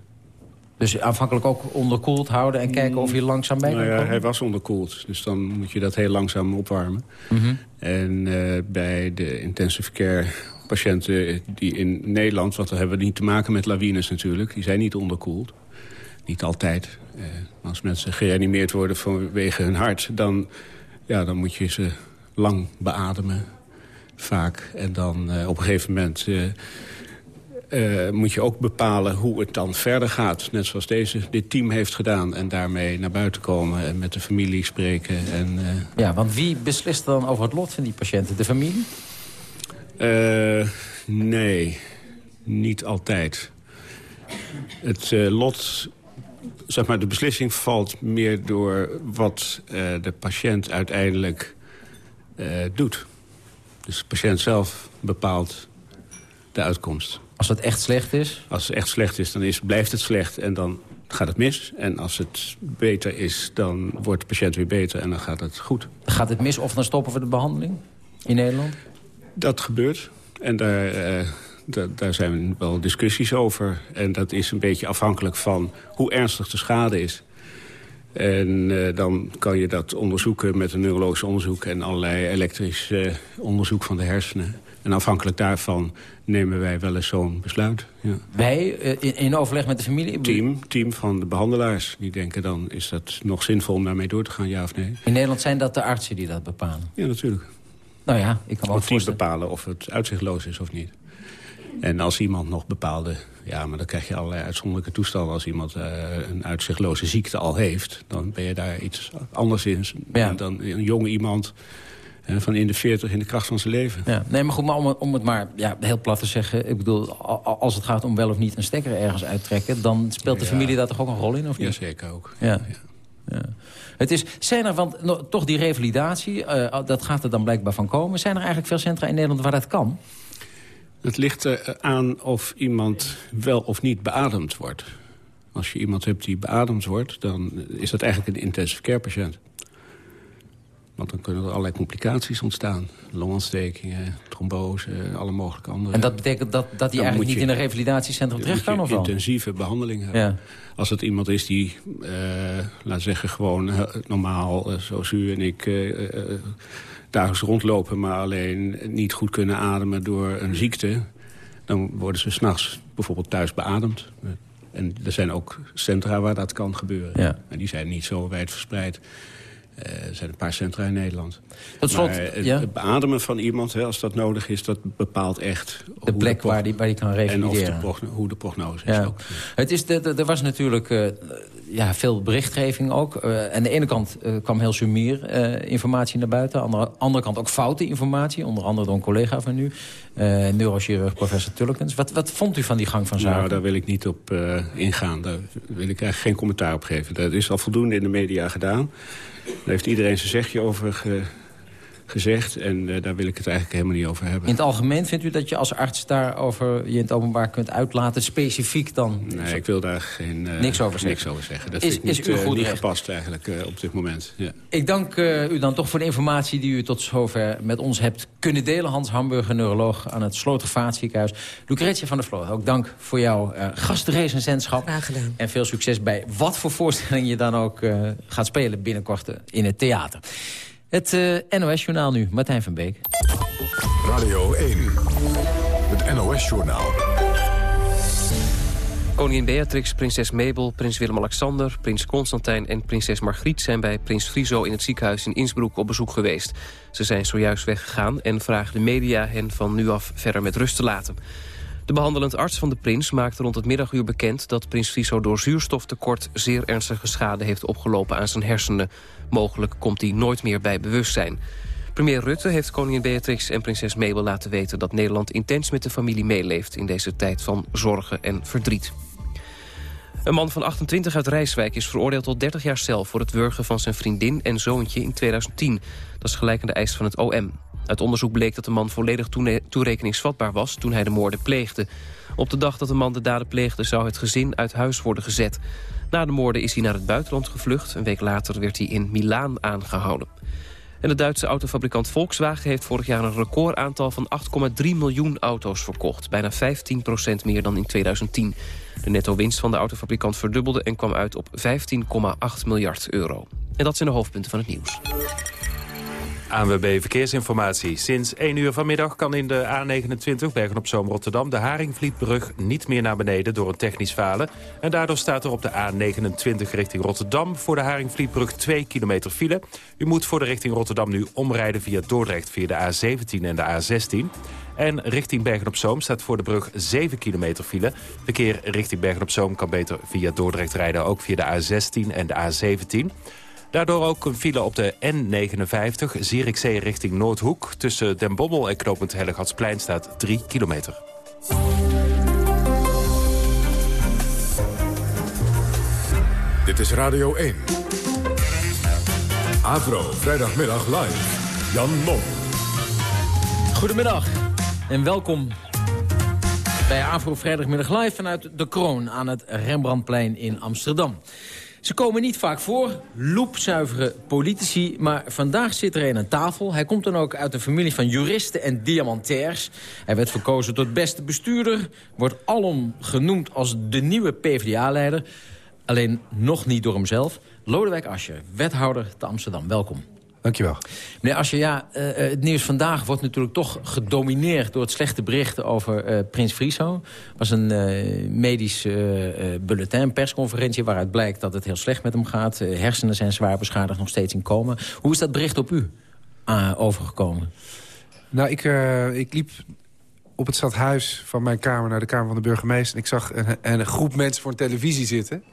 Dus aanvankelijk ook onderkoeld houden en kijken of je langzaam bij kan Nou ja, komen? hij was onderkoeld, dus dan moet je dat heel langzaam opwarmen. Mhm. En eh, bij de intensive care patiënten die in Nederland... want dan hebben we niet te maken met lawines natuurlijk... die zijn niet onderkoeld. Niet altijd. Eh, als mensen gereanimeerd worden vanwege hun hart... dan, ja, dan moet je ze lang beademen, vaak. En dan eh, op een gegeven moment... eh, eh, moet je ook bepalen hoe het dan verder gaat. Net zoals deze, dit team heeft gedaan. En daarmee naar buiten komen en met de familie spreken. En, eh, Ja, want wie beslist dan over het lot van die patiënten? De familie? Uh, nee, niet altijd. Het uh, lot, zeg maar, de beslissing valt meer door wat uh, de patiënt uiteindelijk doet. Dus de patiënt zelf bepaalt de uitkomst. Als het echt slecht is? Als het echt slecht is, dan is, blijft het slecht en dan gaat het mis. En als het beter is, dan wordt de patiënt weer beter en dan gaat het goed. Gaat het mis of dan stoppen we de behandeling in Nederland? Dat gebeurt. En daar, uh, daar zijn wel discussies over. En dat is een beetje afhankelijk van hoe ernstig de schade is. En uh, dan kan je dat onderzoeken met een neurologisch onderzoek... en allerlei elektrisch uh, onderzoek van de hersenen. En afhankelijk daarvan nemen wij wel eens zo'n besluit. Ja. Wij, in, in, overleg met de familie? Team, team van de behandelaars. Die denken dan, is dat nog zinvol om daarmee door te gaan, ja of nee? In Nederland zijn dat de artsen die dat bepalen? Ja, natuurlijk. Nou ja, ik kan ook of bepalen of het uitzichtloos is of niet. En als iemand nog bepaalde... Ja, maar dan krijg je allerlei uitzonderlijke toestanden. Als iemand uh, een uitzichtloze ziekte al heeft... dan ben je daar iets anders in ja. dan een jonge iemand... Van in de 40 in de kracht van zijn leven. Ja, nee, maar goed, maar om, om het maar ja, heel plat te zeggen... ik bedoel, als het gaat om wel of niet een stekker ergens uittrekken... dan speelt de familie daar toch ook een rol in, of niet? Jazeker ook. Ja. ja. Het is, zijn er, want toch die revalidatie, uh, dat gaat er dan blijkbaar van komen. Zijn er eigenlijk veel centra in Nederland waar dat kan? Het ligt er aan of iemand wel of niet beademd wordt. Als je iemand hebt die beademd wordt, dan is dat eigenlijk een intensive care patiënt. Want dan kunnen er allerlei complicaties ontstaan. Longontstekingen, trombose, alle mogelijke andere. En dat betekent dat, dat hij eigenlijk niet in een revalidatiecentrum terecht kan? Of intensieve behandeling hebben. Ja. Als het iemand is die, uh, laat zeggen, gewoon uh, normaal, uh, zoals u en ik... dagelijks rondlopen, maar alleen niet goed kunnen ademen door een ziekte... dan worden ze s'nachts bijvoorbeeld thuis beademd. En er zijn ook centra waar dat kan gebeuren. Ja. En die zijn niet zo wijd verspreid. Uh, er zijn een paar centra in Nederland. Tot slot, maar het, ja? beademen van iemand, hè, als dat nodig is... dat bepaalt echt... De plek waar, die, waar die kan revalideren. En of de hoe de prognose is ook. Het is de, de, er was natuurlijk uh, ja, veel berichtgeving ook. Uh, aan de ene kant kwam heel sumier informatie naar buiten. Aan de andere kant ook foute informatie. Onder andere door een collega van u. neurochirurg professor Tullekens. Wat, wat vond u van die gang van zaken? Nou, daar wil ik niet op ingaan. Daar wil ik eigenlijk geen commentaar op geven. Dat is al voldoende in de media gedaan. Daar heeft iedereen zijn zegje over gezegd. En uh, daar wil ik het eigenlijk helemaal niet over hebben. In het algemeen vindt u dat je als arts daarover je in het openbaar kunt uitlaten? Specifiek dan? Nee, ik wil daar geen, uh, niks, over niks over zeggen. Dat is, is niet, u goed niet gepast eigenlijk uh, op dit moment. Ja. Ik dank u dan toch voor de informatie die u tot zover met ons hebt kunnen delen. Hans Hamburger, neuroloog aan het Slotervaartziekenhuis. Lucretia van der Vloot, ook dank voor jouw gastrecensentschap. Graag gedaan. En veel succes bij wat voor voorstelling je dan ook gaat spelen binnenkort in het theater. Het uh, NOS-journaal nu, Martijn van Beek. Radio 1, het NOS-journaal. Koningin Beatrix, prinses Mabel, prins Willem-Alexander... prins Constantijn en prinses Margriet zijn bij prins Friso... in het ziekenhuis in Innsbruck op bezoek geweest. Ze zijn zojuist weggegaan en vragen de media hen van nu af verder met rust te laten. De behandelend arts van de prins maakte rond het middaguur bekend... dat prins Friso door zuurstoftekort zeer ernstige schade heeft opgelopen aan zijn hersenen. Mogelijk komt hij nooit meer bij bewustzijn. Premier Rutte heeft koningin Beatrix en prinses Mabel laten weten... dat Nederland intens met de familie meeleeft in deze tijd van zorgen en verdriet. Een man van 28 uit Rijswijk is veroordeeld tot 30 jaar cel... voor het wurgen van zijn vriendin en zoontje in 2010. Dat is gelijk aan de eis van het OM. Uit onderzoek bleek dat de man volledig toerekeningsvatbaar was... toen hij de moorden pleegde. Op de dag dat de man de daden pleegde... zou het gezin uit huis worden gezet. Na de moorden is hij naar het buitenland gevlucht. Een week later werd hij in Milaan aangehouden. En de Duitse autofabrikant Volkswagen heeft vorig jaar een recordaantal van 8,3 miljoen auto's verkocht. Bijna 15% meer dan in 2010. De netto-winst van de autofabrikant verdubbelde en kwam uit op 15,8 miljard euro. En dat zijn de hoofdpunten van het nieuws. ANWB Verkeersinformatie. Sinds 1 uur vanmiddag kan in de A29 Bergen-op-Zoom Rotterdam... de Haringvlietbrug niet meer naar beneden door een technisch falen. En daardoor staat er op de A29 richting Rotterdam... voor de Haringvlietbrug 2 kilometer file. U moet voor de richting Rotterdam nu omrijden via Dordrecht... via de A17 en de A16. En richting Bergen-op-Zoom staat voor de brug 7 kilometer file. Verkeer richting Bergen-op-Zoom kan beter via Dordrecht rijden... ook via de A16 en de A17... Daardoor ook een file op de N59, Zierikzee richting Noordhoek. Tussen Den Bommel en knooppunt Hellegatsplein staat 3 kilometer. Dit is Radio 1. Avro, vrijdagmiddag live. Jan Mom. Goedemiddag en welkom bij Avro Vrijdagmiddag Live vanuit De Kroon aan het Rembrandtplein in Amsterdam. Ze komen niet vaak voor, loepzuivere politici, maar vandaag zit er een aan tafel. Hij komt dan ook uit een familie van juristen en diamantairs. Hij werd verkozen tot beste bestuurder, wordt alom genoemd als de nieuwe PvdA-leider. Alleen nog niet door hemzelf. Lodewijk Asscher, wethouder te Amsterdam. Welkom. Dankjewel. Meneer Asscher, ja, uh, het nieuws vandaag wordt natuurlijk toch gedomineerd... door het slechte bericht over uh, Prins Friso. Het was een uh, medisch bulletin, een persconferentie... waaruit blijkt dat het heel slecht met hem gaat. hersenen zijn zwaar beschadigd, nog steeds in coma. Hoe is dat bericht op u overgekomen? Nou, ik, ik liep op het stadhuis van mijn kamer naar de kamer van de burgemeester... en ik zag een, een groep mensen voor een televisie zitten...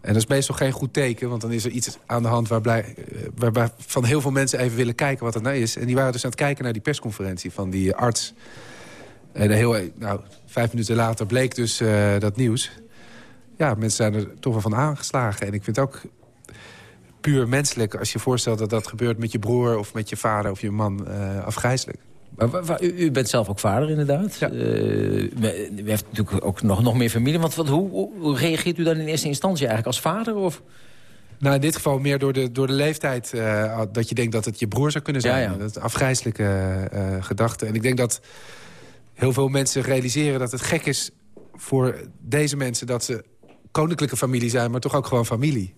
En dat is meestal geen goed teken, want dan is er iets aan de hand... Waar blij, waarbij van heel veel mensen even willen kijken wat er nou is. En die waren dus aan het kijken naar die persconferentie van die arts. En heel, nou, vijf minuten later bleek dus dat nieuws. Ja, mensen zijn er toch wel van aangeslagen. En ik vind het ook puur menselijk als je voorstelt dat dat gebeurt met je broer... of met je vader of je man, uh, afgrijzelijk. U, u, bent zelf ook vader, inderdaad. Ja. Uh, u heeft natuurlijk ook nog, nog meer familie. Want wat, hoe, hoe, reageert u dan in eerste instantie eigenlijk als vader? Of? Nou, in dit geval meer door de, door de leeftijd... Uh, dat je denkt dat het je broer zou kunnen zijn. Ja, ja. Dat afgrijzelijke uh, gedachte. En ik denk dat heel veel mensen realiseren dat het gek is voor deze mensen... dat ze koninklijke familie zijn, maar toch ook gewoon familie.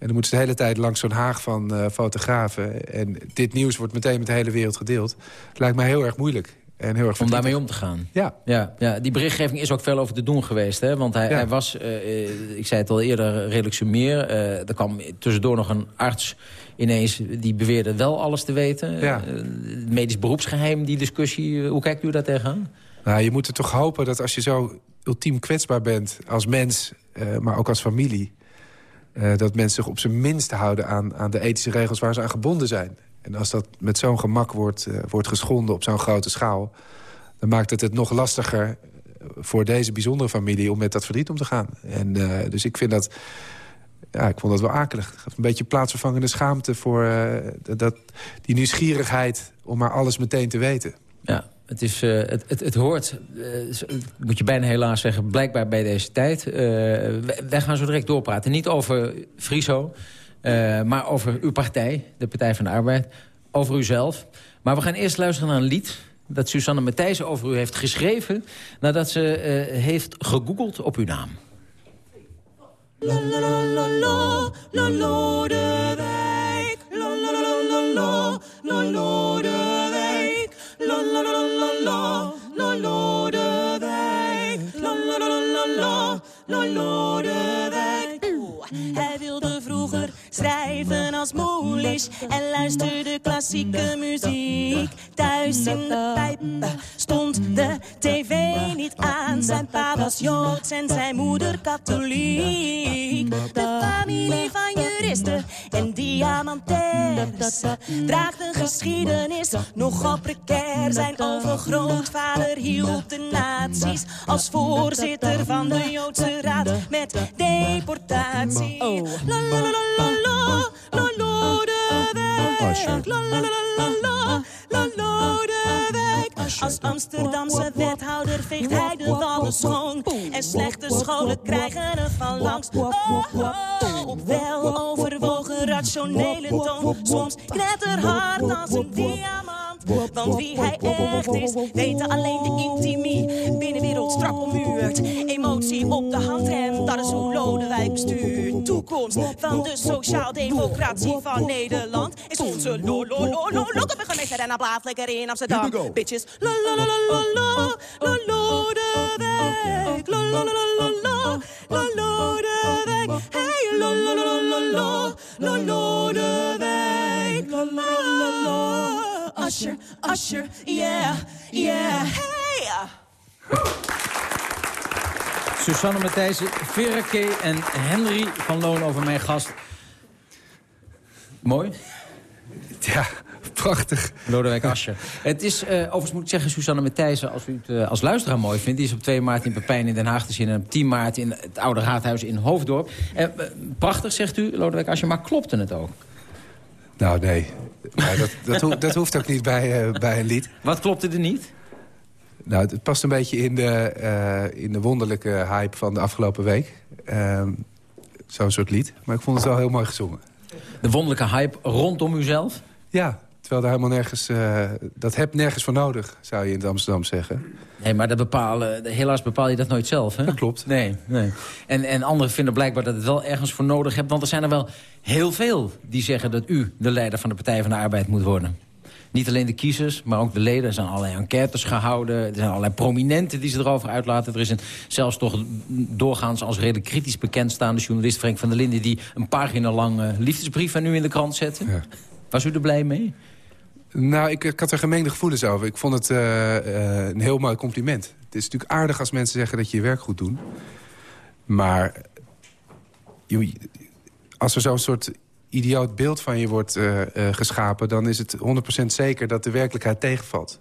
En dan moeten ze de hele tijd langs zo'n haag van uh, fotografen. En dit nieuws wordt meteen met de hele wereld gedeeld. Het lijkt mij heel erg moeilijk. En heel erg om daarmee om te gaan. Ja. ja. Ja, die berichtgeving is ook veel over te doen geweest. Hè? Want hij, ja. hij was, uh, ik zei het al eerder, redelijk sumier. Uh, er kwam tussendoor nog een arts ineens die beweerde wel alles te weten. Ja. medisch beroepsgeheim, die discussie. hoe kijkt u daar tegenaan? Nou, je moet er toch hopen dat als je zo ultiem kwetsbaar bent als mens... maar ook als familie uh, dat mensen zich op zijn minst houden aan, aan de ethische regels waar ze aan gebonden zijn. En als dat met zo'n gemak wordt, uh, wordt geschonden op zo'n grote schaal... dan maakt het het nog lastiger voor deze bijzondere familie om met dat verdriet om te gaan. En, uh, dus ik vind dat... Ja, ik vond dat wel akelig. Een beetje plaatsvervangende schaamte voor dat, die nieuwsgierigheid... om maar alles meteen te weten. Ja, het, is, uh, het, het, het, hoort, uh, moet je bijna helaas zeggen, blijkbaar bij deze tijd. Uh, wij gaan zo direct doorpraten. Niet over Friso, maar over uw partij, de Partij van de Arbeid. Over uzelf. Maar we gaan eerst luisteren naar een lied dat Susanne Matthijssen over u heeft geschreven... nadat ze heeft gegoogeld op uw naam. La, la Lodewijk. Hij wilde vroeger schrijven als Moelisch en luisterde klassieke muziek. Thuis in de pijp stond de tv niet aan. Zijn pa was Joods en zijn moeder katholiek. De familie van juristen en diamantairs draagt een geschiedenis nogal precair. Zijn overgrootvader hielp de nazi's als voorzitter van de Joodse Raad met deportatie. Oh. Lodewijk. La la la la la, la Lodewijk. Als Amsterdamse wethouder veegt hij de wallen schoon. En slechte scholen krijgen er van langs. Oh, oh, op wel overwogen rationele toon. Soms knetterhard als een diamant. Want wie hij echt is, weten alleen de intimie. Binnenwereld strak ommuurd, emotie op de handrem. Dat is hoe Lodewijk bestuurt. Toekomst van de sociaaldemocratie van Nederland is onze lo lo lo lo lo burgemeester en lekker in Amsterdam. Bitches, la la la la la la Lodewijk, la la la la Lodewijk, hey Lodewijk, la. Usher, Usher, yeah, yeah, hey! Susanne Matthijssen, Vera K. en Henry van Loon over mijn gast. Mooi? Ja, prachtig. Lodewijk Asscher. Het is, uh, overigens moet ik zeggen, Susanne Matthijssen... als u het uh, als luisteraar mooi vindt... die is op 2 maart in Pepijn in Den Haag te zien... en op 10 maart in het Oude Raadhuis in Hoofddorp. Uh, prachtig, zegt u, Lodewijk Asscher, maar klopte het ook? Nou, nee. Maar dat, dat, ho dat, hoeft ook niet bij, bij een lied. Wat klopte er niet? Nou, het past een beetje in de, in de wonderlijke hype van de afgelopen week. Ehm, zo'n soort lied. Maar ik vond het wel heel mooi gezongen. De wonderlijke hype rondom uzelf? Ja, terwijl daar helemaal nergens... Uh, dat heb nergens voor nodig, zou je in het Amsterdam zeggen. Nee, maar dat bepalen, helaas bepaal je dat nooit zelf, hè? Dat klopt. Nee, nee. En, en anderen vinden blijkbaar dat het wel ergens voor nodig hebt... want er zijn er wel heel veel die zeggen dat u de leider van de Partij van de Arbeid moet worden. Niet alleen de kiezers, maar ook de leden. Er zijn allerlei enquêtes gehouden. Er zijn allerlei prominenten die ze erover uitlaten. Er is een, zelfs toch doorgaans als redelijk kritisch bekendstaande journalist... Frank van der Linden... die een pagina lang uh, liefdesbrief aan u in de krant zette. Ja. Was u er blij mee? Nou, ik, ik, had er gemengde gevoelens over. Ik vond het uh, uh, een heel mooi compliment. Het is natuurlijk aardig als mensen zeggen dat je je werk goed doet. Maar als er zo'n soort idioot beeld van je wordt uh, uh, geschapen... dan is het 100% zeker dat de werkelijkheid tegenvalt.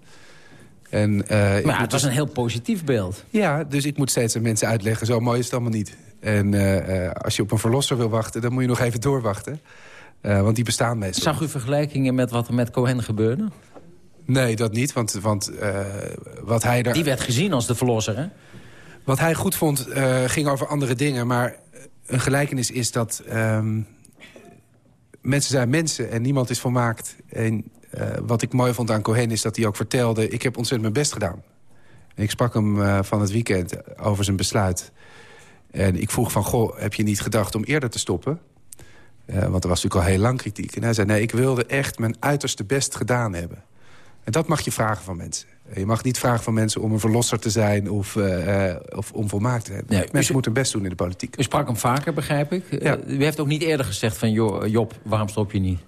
En, maar het was een heel positief beeld. Ja, dus ik moet steeds aan mensen uitleggen... zo mooi is het allemaal niet. En als je op een verlosser wil wachten... dan moet je nog even doorwachten. Want die bestaan meestal. Zag u vergelijkingen met wat er met Cohen gebeurde? Nee, dat niet, want, want wat hij daar... Die werd gezien als de verlosser, hè? Wat hij goed vond, ging over andere dingen. Maar een gelijkenis is dat... Um, mensen zijn mensen en niemand is volmaakt. En wat ik mooi vond aan Cohen is dat hij ook vertelde... ik heb ontzettend mijn best gedaan. En ik sprak hem van het weekend over zijn besluit. En ik vroeg van, goh, heb je niet gedacht om eerder te stoppen? Uh, want er was natuurlijk al heel lang kritiek. En hij zei, nee, ik wilde echt mijn uiterste best gedaan hebben. En dat mag je vragen van mensen. Je mag niet vragen van mensen om een verlosser te zijn of, uh, of om volmaakt te hebben. Nee, mensen moeten hun best doen in de politiek. U sprak hem vaker, begrijp ik. Ja. Uh, u heeft ook niet eerder gezegd van Job, waarom stop je niet?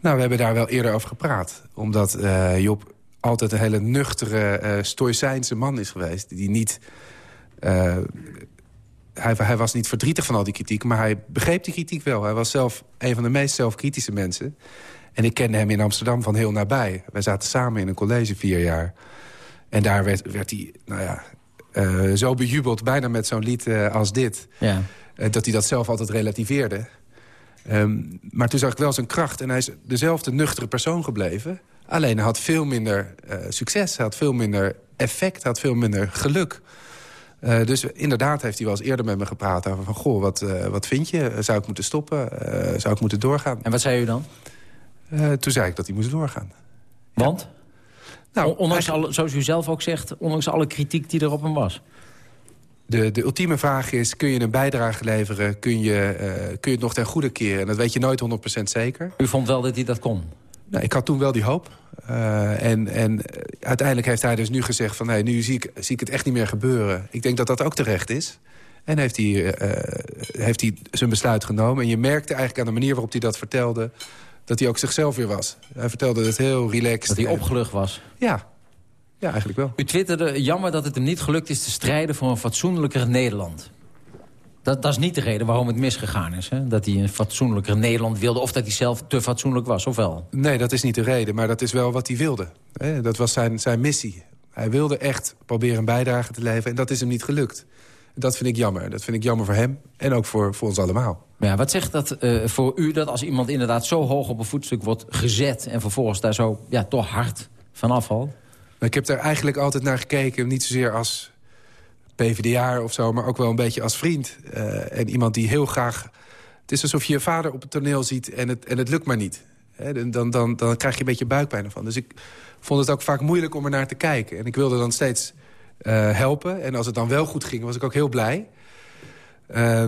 Nou, we hebben daar wel eerder over gepraat. Omdat uh, Job altijd een hele nuchtere, stoïcijnse man is geweest. Die niet... Hij, hij, was niet verdrietig van al die kritiek, maar hij begreep die kritiek wel. Hij was zelf een van de meest zelfkritische mensen. En ik kende hem in Amsterdam van heel nabij. Wij zaten samen in een college vier jaar. En daar werd, werd hij, nou ja, uh, zo bejubeld, bijna met zo'n lied uh, als dit. Ja. Uh, dat hij dat zelf altijd relativeerde. Um, maar toen zag ik wel zijn kracht. En hij is dezelfde nuchtere persoon gebleven. Alleen hij had veel minder succes. Hij had veel minder effect. Hij had veel minder geluk. Dus inderdaad heeft hij wel eens eerder met me gepraat over van... goh, wat, wat vind je? Zou ik moeten stoppen? zou ik moeten doorgaan? En wat zei u dan? Toen zei ik dat hij moest doorgaan. Want? Nou, ondanks hij... alle, zoals u zelf ook zegt, ondanks alle kritiek die er op hem was. De, de ultieme vraag is, kun je een bijdrage leveren? Kun je, kun je het nog ten goede keren? En dat weet je nooit 100% zeker. U vond wel dat hij dat kon? Nou, ik had toen wel die hoop. Uh, en, en uiteindelijk heeft hij dus nu gezegd van... nee, nu zie ik, zie ik het echt niet meer gebeuren. Ik denk dat dat ook terecht is. En heeft hij, uh, heeft hij zijn besluit genomen. En je merkte eigenlijk aan de manier waarop hij dat vertelde dat hij ook zichzelf weer was. Hij vertelde het heel relaxed. Dat hij opgelucht was? Ja. Ja, eigenlijk wel. U twitterde, jammer dat het hem niet gelukt is te strijden voor een fatsoenlijker Nederland. Dat, dat is niet de reden waarom het misgegaan is. Hè? Dat hij een fatsoenlijker Nederland wilde... of dat hij zelf te fatsoenlijk was, of wel? Nee, dat is niet de reden. Maar dat is wel wat hij wilde. Dat was zijn, zijn missie. Hij wilde echt proberen een bijdrage te leveren. En dat is hem niet gelukt. Dat vind ik jammer. Dat vind ik jammer voor hem en ook voor, voor ons allemaal. Ja, wat zegt dat uh, voor u dat als iemand inderdaad zo hoog op een voetstuk wordt gezet... en vervolgens daar zo ja, toch hard van afvalt? Ik heb daar eigenlijk altijd naar gekeken, niet zozeer als PvdA of zo... maar ook wel een beetje als vriend. Uh, en iemand die heel graag... Het is alsof je je vader op het toneel ziet en het, en het lukt maar niet. Dan, dan, dan krijg je een beetje buikpijn ervan. Dus ik vond het ook vaak moeilijk om er naar te kijken. En ik wilde dan steeds uh, helpen. En als het dan wel goed ging, was ik ook heel blij. Uh,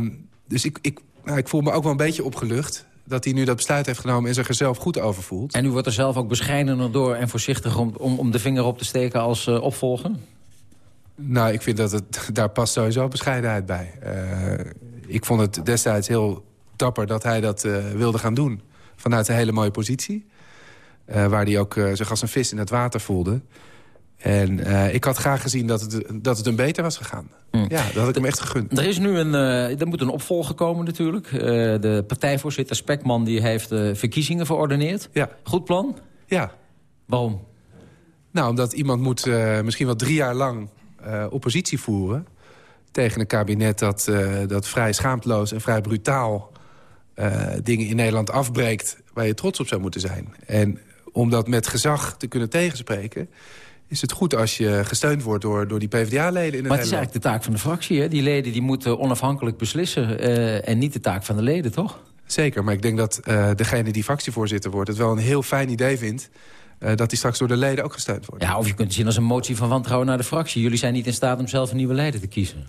dus ik, ik, nou, ik voel me ook wel een beetje opgelucht dat hij nu dat besluit heeft genomen en zich er zelf goed over voelt. En u wordt er zelf ook bescheidener door en voorzichtig om, om, om de vinger op te steken als uh, opvolger? Nou, ik vind dat het, daar past sowieso bescheidenheid bij. Uh, ik vond het destijds heel dapper dat hij dat uh, wilde gaan doen. Vanuit een hele mooie positie. waar hij ook zich als een vis in het water voelde. En uh, ik had graag gezien dat het, dat het een beter was gegaan. Mm. Ja, dat had ik hem echt gegund. Er is nu een, uh, er moet een opvolger komen natuurlijk. Uh, de partijvoorzitter Spekman die heeft verkiezingen verordeneerd. Ja. Goed plan? Ja. Waarom? Nou, omdat iemand moet misschien wel drie jaar lang oppositie voeren... tegen een kabinet dat, dat vrij schaamteloos en vrij brutaal... dingen in Nederland afbreekt waar je trots op zou moeten zijn. En om dat met gezag te kunnen tegenspreken is het goed als je gesteund wordt door, door die PvdA-leden in Maar het is eigenlijk de taak van de fractie. Hè? Die leden die moeten onafhankelijk beslissen. Uh, en niet de taak van de leden, toch? Zeker, maar ik denk dat uh, degene die fractievoorzitter wordt... het wel een heel fijn idee vindt... Uh, dat die straks door de leden ook gesteund wordt. Ja, of je kunt het zien als een motie van wantrouwen naar de fractie. Jullie zijn niet in staat om zelf een nieuwe leider te kiezen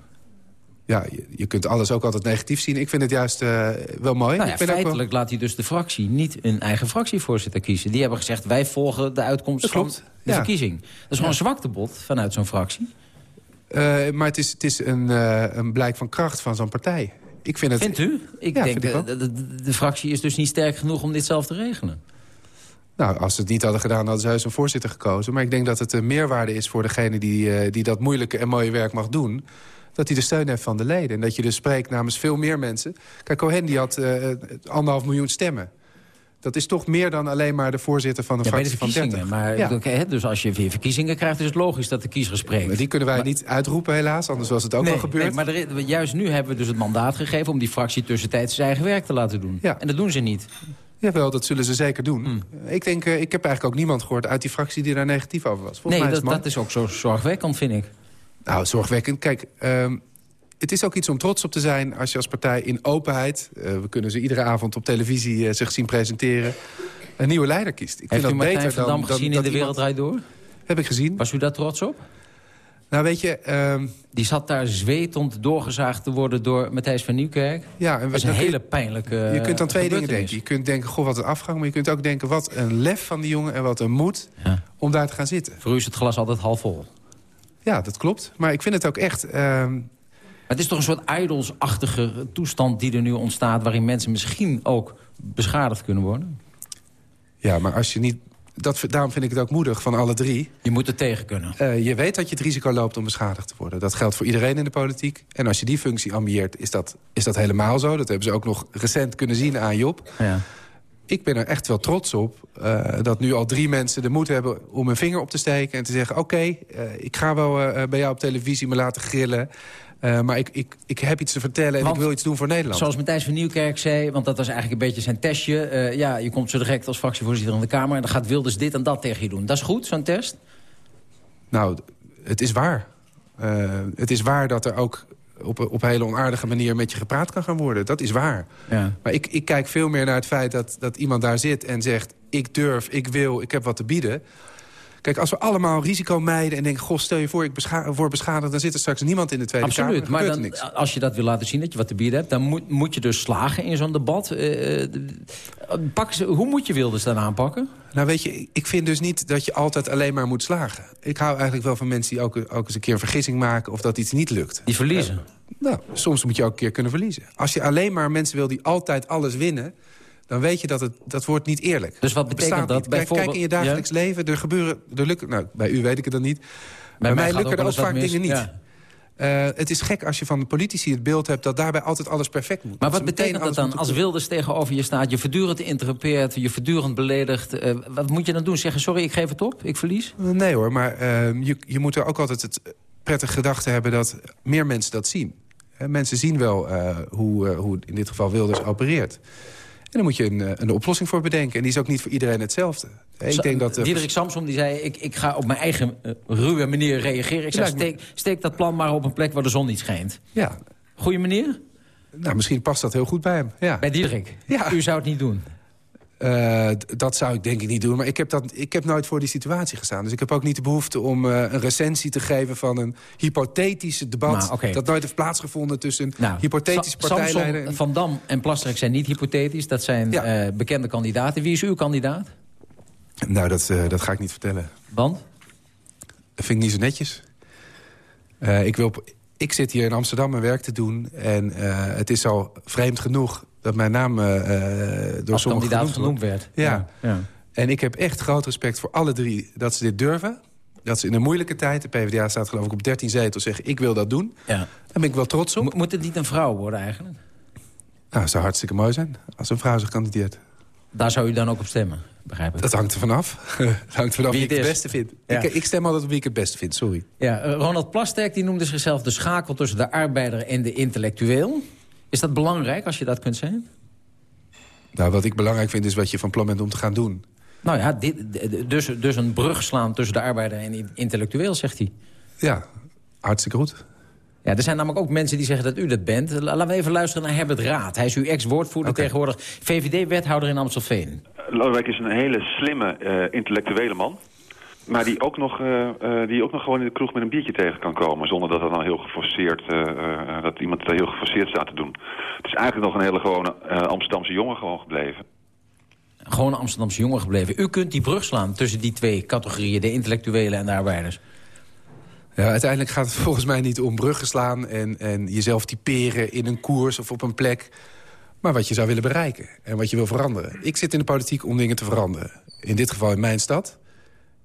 ja, je, je, kunt alles ook altijd negatief zien. Ik vind het juist uh, wel mooi. Nou ja, feitelijk laat hij dus de fractie niet een eigen fractievoorzitter kiezen. Die hebben gezegd, wij volgen de uitkomst van de ja. verkiezing. Dat is gewoon een zwaktebod vanuit zo'n fractie. Uh, maar het is, het is een, uh, een blijk van kracht van zo'n partij. Ik vind het... Vindt u? Ik denk, de, de, de, de, fractie is dus niet sterk genoeg om dit zelf te regelen. Nou, als ze het niet hadden gedaan, hadden ze heus een voorzitter gekozen. Maar ik denk dat het een meerwaarde is voor degene die, die dat moeilijke en mooie werk mag doen dat hij de steun heeft van de leden. En dat je dus spreekt namens veel meer mensen. Kijk, Cohen die had uh, anderhalf miljoen stemmen. Dat is toch meer dan alleen maar de voorzitter van de ja, fractie van 30. Maar ja. dus als je weer verkiezingen krijgt, is het logisch dat de kiezer spreekt. Maar die kunnen wij maar, niet uitroepen helaas, anders was het ook nee, al gebeurd. Nee, maar er, juist nu hebben we dus het mandaat gegeven... om die fractie tussentijds zijn eigen werk te laten doen. Ja. En dat doen ze niet. Jawel, dat zullen ze zeker doen. Mm. Ik denk, uh, ik heb eigenlijk ook niemand gehoord uit die fractie die daar negatief over was. Volgens nee, mij is dat, dat is ook zo zorgwekkend, vind ik. Nou, zorgwekkend. Kijk, um, het is ook iets om trots op te zijn als je als partij in openheid... Uh, we kunnen ze iedere avond op televisie uh, zich zien presenteren... een nieuwe leider kiest. Ik Heeft vind dat beter dan, dan gezien in De Wereld Door? Heb ik gezien. Was u daar trots op? Nou, weet je... Uh, die zat daar zwetend doorgezaagd te worden door Matthijs van Nieuwkerk. Ja, en dat is een hele pijnlijke Je kunt dan twee dingen denken. Je kunt denken, goh, wat een afgang. Maar je kunt ook denken, wat een lef van die jongen... en wat een moed ja. om daar te gaan zitten. Voor u is het glas altijd half vol. Ja, dat klopt. Maar ik vind het ook echt... Ehm, het is toch een soort idolsachtige toestand die er nu ontstaat... waarin mensen misschien ook beschadigd kunnen worden? Ja, maar als je niet... Dat, daarom vind ik het ook moedig van alle drie. Je moet er tegen kunnen. Uh, je weet dat je het risico loopt om beschadigd te worden. Dat geldt voor iedereen in de politiek. En als je die functie ambieert, is dat, is dat helemaal zo. Dat hebben ze ook nog recent kunnen zien aan Job. Ja. Ik ben er echt wel trots op uh, dat nu al drie mensen de moed hebben om een vinger op te steken... en te zeggen, oké, okay, uh, ik ga wel bij jou op televisie me laten grillen... Uh, maar ik, ik, ik heb iets te vertellen en want, ik wil iets doen voor Nederland. Zoals Matthijs van Nieuwkerk zei, want dat was eigenlijk een beetje zijn testje. Uh, ja, je komt zo direct als fractievoorzitter in de Kamer... en dan gaat Wilders dit en dat tegen je doen. Dat is goed, zo'n test? Nou, het is waar. Uh, het is waar dat er ook op, op een hele onaardige manier met je gepraat kan gaan worden. Dat is waar. Ja. Maar ik, ik kijk veel meer naar het feit dat, dat iemand daar zit en zegt... ik durf, ik wil, ik heb wat te bieden... Kijk, als we allemaal risico mijden en denken... goh, stel je voor, ik bescha word beschadigd... dan zit er straks niemand in de Tweede Absoluut, Kamer. Absoluut, maar dan, als je dat wil laten zien, dat je wat te bieden hebt... dan moet, moet je dus slagen in zo'n debat. Uh, pak ze, hoe moet je Wilders dan aanpakken? Nou weet je, ik vind dus niet dat je altijd alleen maar moet slagen. Ik hou eigenlijk wel van mensen die ook, ook eens een keer een vergissing maken... of dat iets niet lukt. Die verliezen? Nou, soms moet je ook een keer kunnen verliezen. Als je alleen maar mensen wil die altijd alles winnen dan weet je dat het dat wordt niet eerlijk. Dus wat betekent dat? Kijk, kijk in je dagelijks ja? leven, er gebeuren... Er lukken, nou, bij u weet ik het dan niet. Bij, bij mij, mij lukken er ook vaak dingen niet. Ja. Uh, het is gek als je van de politici het beeld hebt... dat daarbij altijd alles perfect moet. Maar wat betekent dat dan? Als Wilders tegenover je staat, je voortdurend interrupeert... je voortdurend beledigt. Uh, wat moet je dan doen? Zeggen, sorry, ik geef het op, ik verlies? Uh, nee hoor, maar je, je moet er ook altijd het prettige gedachte hebben... dat meer mensen dat zien. mensen zien wel hoe, hoe in dit geval Wilders opereert. En dan moet je een, een oplossing voor bedenken. En die is ook niet voor iedereen hetzelfde. Ik denk dat, uh, Diederik Samsom die zei, ik, ik ga op mijn eigen uh, ruwe manier reageren. Ik zeg, steek, steek dat plan maar op een plek waar de zon niet schijnt. Ja. Goeie manier? Nou, misschien past dat heel goed bij hem. Ja. Bij Diederik? Ja. U zou het niet doen? Uh, dat zou ik denk ik niet doen. Maar ik heb, dat, ik heb nooit voor die situatie gestaan. Dus ik heb ook niet de behoefte om uh, een recensie te geven... van een hypothetische debat nou, okay. dat nooit heeft plaatsgevonden... tussen nou, hypothetische partijleiders... Samson, Van Dam en Plasterk zijn niet hypothetisch. Dat zijn ja. uh, bekende kandidaten. Wie is uw kandidaat? Nou, dat, dat ga ik niet vertellen. Want? Dat vind ik niet zo netjes. ik, wil, ik zit hier in Amsterdam mijn werk te doen. En het is al vreemd genoeg dat mijn naam uh, door Als kandidaat genoemd, genoemd werd. Ja. ja. En ik heb echt groot respect voor alle drie dat ze dit durven. Dat ze in een moeilijke tijd, de PvdA staat geloof ik op 13 zetels... zeggen ik wil dat doen. Ja. Daar ben ik wel trots op. moet het niet een vrouw worden eigenlijk? Nou, zou hartstikke mooi zijn als een vrouw zich kandideert. Daar zou u dan ook op stemmen, begrijp ik? Dat hangt er vanaf. dat hangt vanaf wie, Wie ik het beste vind. Ja. Ik, ik stem altijd op wie ik het beste vind, sorry. Ja, eh, Ronald Plasterk die noemde zichzelf de schakel tussen de arbeider en de intellectueel. Is dat belangrijk als je dat kunt zijn? Nou, wat ik belangrijk vind is wat je van plan bent om te gaan doen. Nou ja, dit, dus, dus een brug slaan tussen de arbeider en intellectueel, zegt hij. Ja, hartstikke goed. Ja, er zijn namelijk ook mensen die zeggen dat u dat bent. La- Laten we even luisteren naar Herbert Raad. Hij is uw ex-woordvoerder tegenwoordig VVD-wethouder in Amstelveen. Lodewijk is een hele slimme, eh, intellectuele man. Maar die ook, nog, eh, eh, die ook nog gewoon in de kroeg met een biertje tegen kan komen. Zonder dat dat dan heel geforceerd, eh, eh, dat iemand het heel geforceerd staat te doen. Het is eigenlijk nog een hele gewone eh, Amsterdamse jongen gewoon gebleven. Gewoon een Amsterdamse jongen gebleven. U kunt die brug slaan tussen die twee categorieën, de intellectuelen en de arbeiders. Ja, uiteindelijk gaat het volgens mij niet om bruggen slaan... En, en jezelf typeren in een koers of op een plek... maar wat je zou willen bereiken en wat je wil veranderen. Ik zit in de politiek om dingen te veranderen. In dit geval in mijn stad.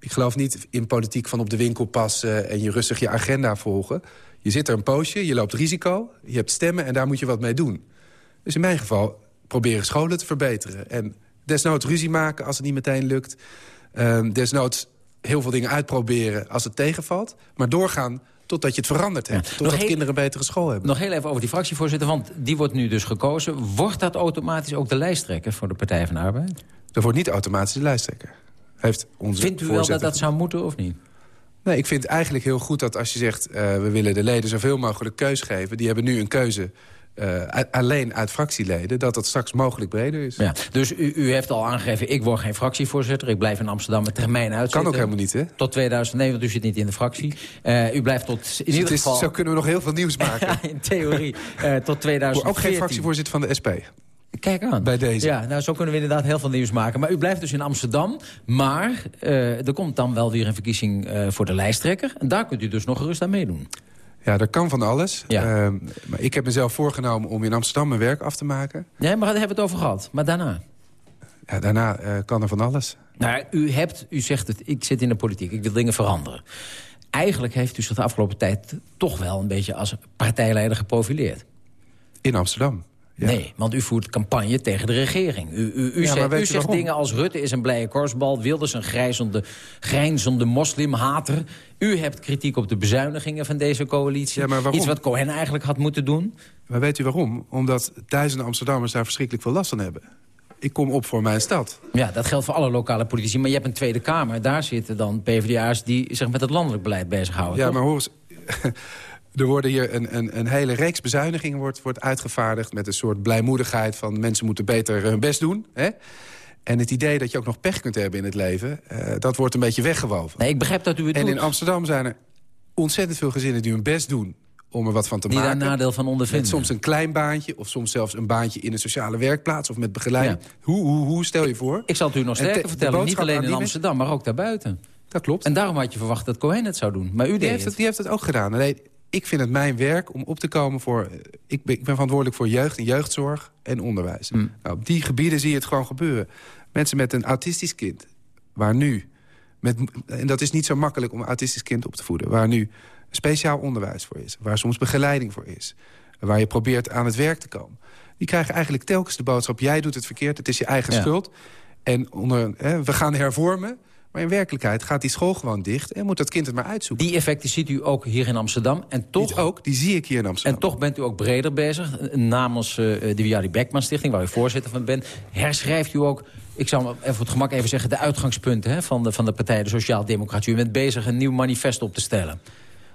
Ik geloof niet in politiek van op de winkel passen... en je rustig je agenda volgen. Je zit er een poosje, je loopt risico, je hebt stemmen... en daar moet je wat mee doen. Dus in mijn geval proberen scholen te verbeteren. En desnoods ruzie maken als het niet meteen lukt. Ehm, desnoods heel veel dingen uitproberen als het tegenvalt. Maar doorgaan totdat je het veranderd hebt. Totdat heel- kinderen een betere school hebben. Nog heel even over die fractievoorzitter, want die wordt nu dus gekozen. Wordt dat automatisch ook de lijsttrekker voor de Partij van de Arbeid? Er wordt niet automatisch de lijsttrekker. Heeft onze Vindt u wel dat dat zou moeten of niet? Nee, ik vind eigenlijk heel goed dat als je zegt... eh, we willen de leden zoveel mogelijk keus geven... die hebben nu een keuze eh, alleen uit fractieleden... dat dat straks mogelijk breder is. Ja, dus u, u heeft al aangegeven, ik word geen fractievoorzitter. Ik blijf in Amsterdam met termijn uitzitten. Kan ook helemaal niet, hè? Tot 2009, want u zit niet in de fractie. Eh, u blijft tot in Dus ieder is, geval... Zo kunnen we nog heel veel nieuws maken. In theorie. eh, tot Ik 2014. word ook geen fractievoorzitter van de SP. Kijk aan. Bij deze. Ja, nou, zo kunnen we inderdaad heel veel nieuws maken. Maar u blijft dus in Amsterdam. Maar eh, er komt dan wel weer een verkiezing eh, voor de lijsttrekker. En daar kunt u dus nog gerust aan meedoen. Ja, dat kan van alles. Ja. Ehm, maar ik heb mezelf voorgenomen om in Amsterdam mijn werk af te maken. Nee, maar daar hebben we het over gehad. Maar daarna? Ja, daarna eh, kan er van alles. Nou, u hebt, u zegt het, ik zit in de politiek, ik wil dingen veranderen. Eigenlijk heeft u zich de afgelopen tijd toch wel een beetje als partijleider geprofileerd. In Amsterdam. Nee, want u voert campagne tegen de regering. U, u, u Ja, zegt, u zegt dingen als Rutte is een blije korfbal... Wilders een grijzende, grijnzende moslimhater. U hebt kritiek op de bezuinigingen van deze coalitie. Ja, maar waarom? Iets wat Cohen eigenlijk had moeten doen. Maar weet u waarom? Omdat duizenden Amsterdammers daar verschrikkelijk veel last van hebben. Ik kom op voor mijn stad. Ja, dat geldt voor alle lokale politici. Maar je hebt een Tweede Kamer. Daar zitten dan PvdA's die zich met het landelijk beleid bezighouden. Ja, toch? maar hoor eens... Er worden hier een, een, een hele reeks bezuinigingen wordt, wordt uitgevaardigd... met een soort blijmoedigheid van mensen moeten beter hun best doen. Hè? En het idee dat je ook nog pech kunt hebben in het leven... eh, dat wordt een beetje weggewoven. Nee, ik begrijp dat u het en doet. in Amsterdam zijn er ontzettend veel gezinnen die hun best doen... om er wat van te Die daar maken. nadeel van ondervinden. Met soms een klein baantje of soms zelfs een baantje in een sociale werkplaats... of met begeleiding. Ja. Hoe, hoe, hoe stel je voor? Ik zal het u nog sterker vertellen. Niet alleen in Amsterdam, maar ook daarbuiten. Dat klopt. En daarom had je verwacht dat Cohen het zou doen. Maar u Die deed heeft, het. het, die heeft het ook gedaan. Nee, ik vind het mijn werk om op te komen voor... eh, Ik ben, ik ben verantwoordelijk voor jeugd en jeugdzorg en onderwijs. Mm. Nou, op die gebieden zie je het gewoon gebeuren. Mensen met een autistisch kind, waar nu... Met, en dat is niet zo makkelijk om een autistisch kind op te voeden... waar nu speciaal onderwijs voor is, waar soms begeleiding voor is... waar je probeert aan het werk te komen. Die krijgen eigenlijk telkens de boodschap... jij doet het verkeerd, het is je eigen Ja. schuld. En onder, hè, we gaan hervormen... Maar in werkelijkheid gaat die school gewoon dicht... en moet dat kind het maar uitzoeken. Die effecten ziet u ook hier in Amsterdam. En toch, Niet ook, die zie ik hier in Amsterdam. En toch bent u ook breder bezig. Eh, Namens eh, de Wiari Beckman Stichting, waar u voorzitter van bent... herschrijft u ook, ik zal even voor het gemak even zeggen... de uitgangspunten hè, van, de, van de Partij de Sociaal Democratie. U bent bezig een nieuw manifest op te stellen.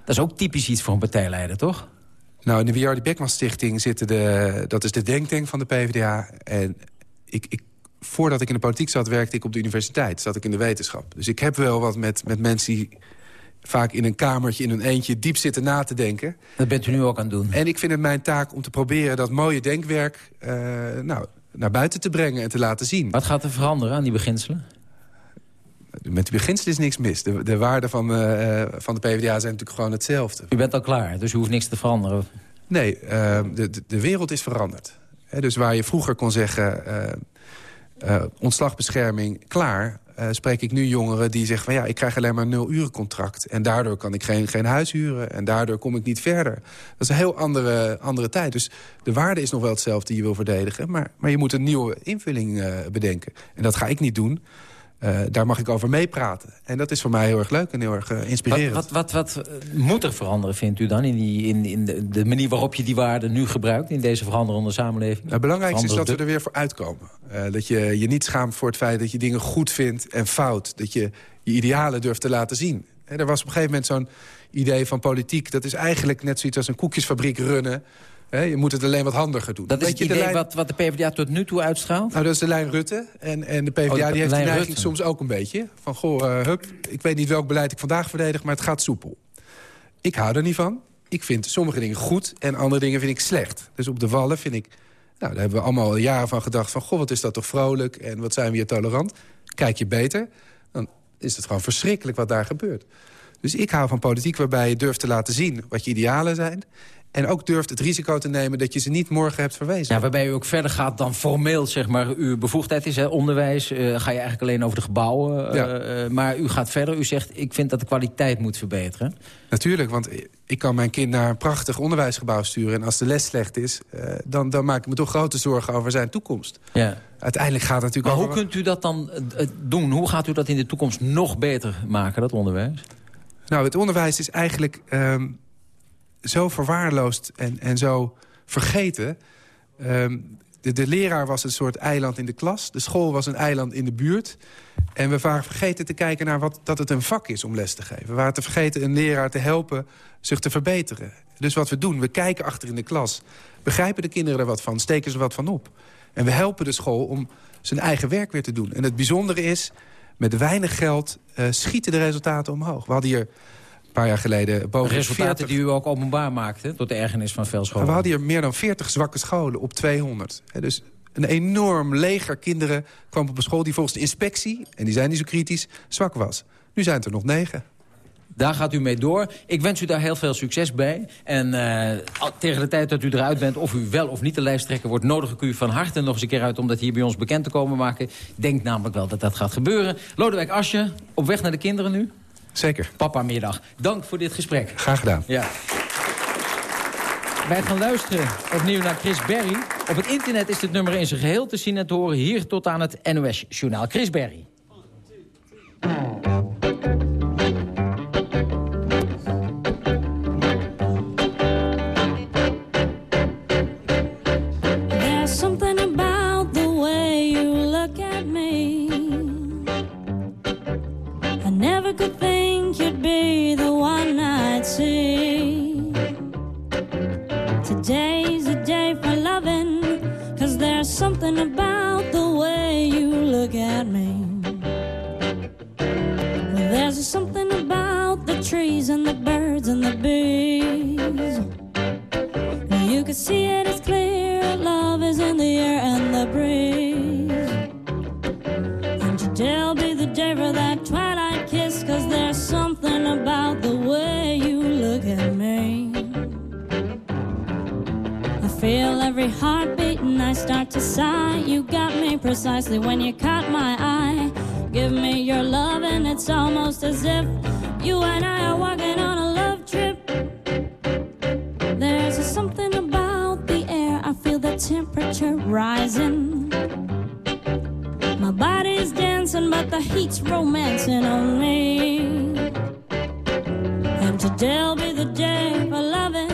Dat is ook typisch iets voor een partijleider, toch? Nou, in de Wiardi Beckman Stichting zitten de... dat is de denktank van de PvdA. En ik, ik, voordat ik in de politiek zat, werkte ik op de universiteit. Zat ik in de wetenschap. Dus ik heb wel wat met, met mensen die vaak in een kamertje, in een eentje... diep zitten na te denken. Dat bent u nu ook aan het doen. En ik vind het mijn taak om te proberen dat mooie denkwerk... eh, nou, naar buiten te brengen en te laten zien. Wat gaat er veranderen aan die beginselen? Met die beginselen is niks mis. De, de waarden van, eh, van de PvdA zijn natuurlijk gewoon hetzelfde. U bent al klaar, dus u hoeft niks te veranderen. Nee, eh, de, de- wereld is veranderd. Dus waar je vroeger kon zeggen... eh, eh, ontslagbescherming, klaar. eh, spreek ik nu jongeren die zeggen... van ja, ik krijg alleen maar een nul contract. En daardoor kan ik geen, geen huis huren. En daardoor kom ik niet verder. Dat is een heel andere, andere tijd. Dus de waarde is nog wel hetzelfde die je wil verdedigen. Maar, maar je moet een nieuwe invulling uh, bedenken. En dat ga ik niet doen. Uh, daar mag ik over meepraten. En dat is voor mij heel erg leuk en heel erg uh, inspirerend. Wat, wat, wat, wat, moet er veranderen, vindt u dan... in, die, in, in de, de, manier waarop je die waarden nu gebruikt... in deze veranderende samenleving? Het belangrijkste is dat we er weer voor uitkomen. Uh, dat je je niet schaamt voor het feit dat je dingen goed vindt en fout. Dat je je idealen durft te laten zien. En er was op een gegeven moment zo'n idee van politiek... dat is eigenlijk net zoiets als een koekjesfabriek runnen je moet het alleen wat handiger doen. Dat is het idee lijn... wat, wat de PvdA tot nu toe uitstraalt? Nou, dat is de lijn Rutte. En, en de PvdA oh, die heeft die neiging Rutte. soms ook een beetje. Van, goh, uh, hup, ik weet niet welk beleid ik vandaag verdedig... maar het gaat soepel. Ik hou er niet van. Ik vind sommige dingen goed en andere dingen vind ik slecht. Dus op de wallen vind ik... Nou, daar hebben we allemaal jaren van gedacht van... goh, wat is dat toch vrolijk en wat zijn we hier tolerant. Kijk je beter, dan is het gewoon verschrikkelijk wat daar gebeurt. Dus ik hou van politiek waarbij je durft te laten zien wat je idealen zijn... En ook durft het risico te nemen dat je ze niet morgen hebt verwezen. Ja, waarbij u ook verder gaat dan formeel, zeg maar, uw bevoegdheid is. Hè, onderwijs, uh, ga je eigenlijk alleen over de gebouwen. Uh, maar u gaat verder, u zegt, ik vind dat de kwaliteit moet verbeteren. Natuurlijk, want ik kan mijn kind naar een prachtig onderwijsgebouw sturen... en als de les slecht is, uh, dan, dan maak ik me toch grote zorgen over zijn toekomst. Ja. Uiteindelijk gaat het natuurlijk Maar hoe kunt u dat dan doen? Hoe gaat u dat in de toekomst nog beter maken, dat onderwijs? Nou, het onderwijs is eigenlijk... Um, zo verwaarloosd en, en zo vergeten. Um, de, leraar was een soort eiland in de klas. De school was een eiland in de buurt. En we waren vergeten te kijken naar wat, dat het een vak is om les te geven. We waren te vergeten een leraar te helpen zich te verbeteren. Dus wat we doen, we kijken achter in de klas. Begrijpen de kinderen er wat van, steken ze wat van op. En we helpen de school om zijn eigen werk weer te doen. En het bijzondere is, met weinig geld uh, schieten de resultaten omhoog. We hadden hier paar jaar geleden boven Resultaten 40... die u ook openbaar maakte, tot de ergernis van veel scholen. We hadden hier meer dan 40 zwakke scholen op 200. Dus een enorm leger kinderen kwam op een school die volgens de inspectie... en die zijn niet zo kritisch, zwak was. Nu zijn het er nog negen. Daar gaat u mee door. Ik wens u daar heel veel succes bij. En uh, tegen de tijd dat u eruit bent, of u wel of niet de lijst trekken... wordt nodig ik u van harte nog eens een keer uit om dat hier bij ons bekend te komen maken. Ik denk namelijk wel dat dat gaat gebeuren. Lodewijk Asje, op weg naar de kinderen nu? Zeker. Papa middag. Dank voor dit gesprek. Graag gedaan. Ja. Wij gaan luisteren opnieuw naar Chris Berry. Op het internet is dit nummer in zijn geheel te zien en te horen... hier tot aan het NOS-journaal. Chris Berry. and the birds and the bees. You can see it is clear, love is in the air and the breeze. And today'll be the day for that twilight kiss, cause there's something about the way you look at me. I feel every heartbeat and I start to sigh. You got me precisely when you caught my eye. Give me your love, and it's almost as if you and I are walking on a love trip. There's something about the air, I feel the temperature rising. My body's dancing, but the heat's romancing on me. And today'll be the day for loving.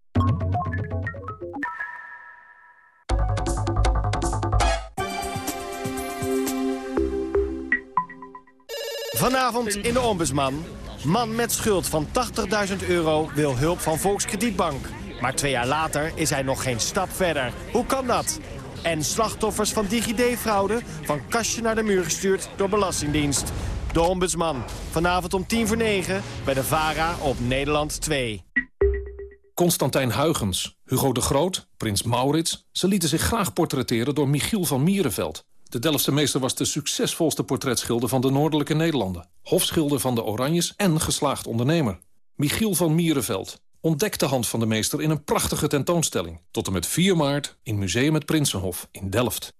Vanavond in de Ombudsman. Man met schuld van 80.000 euro wil hulp van Volkskredietbank. Maar twee jaar later is hij nog geen stap verder. Hoe kan dat? En slachtoffers van DigiD-fraude van kastje naar de muur gestuurd door Belastingdienst. De Ombudsman. Vanavond om tien voor negen bij de VARA op Nederland 2. Constantijn Huygens, Hugo de Groot, Prins Maurits... ze lieten zich graag portretteren door Michiel van Mierenveld. De Delftse meester was de succesvolste portretschilder van de Noordelijke Nederlanden. Hofschilder van de Oranjes en geslaagd ondernemer. Michiel van Mierenveld. Ontdek de hand van de meester in een prachtige tentoonstelling. Tot en met 4 maart in Museum het Prinsenhof in Delft.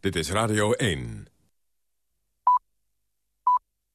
Dit is Radio 1.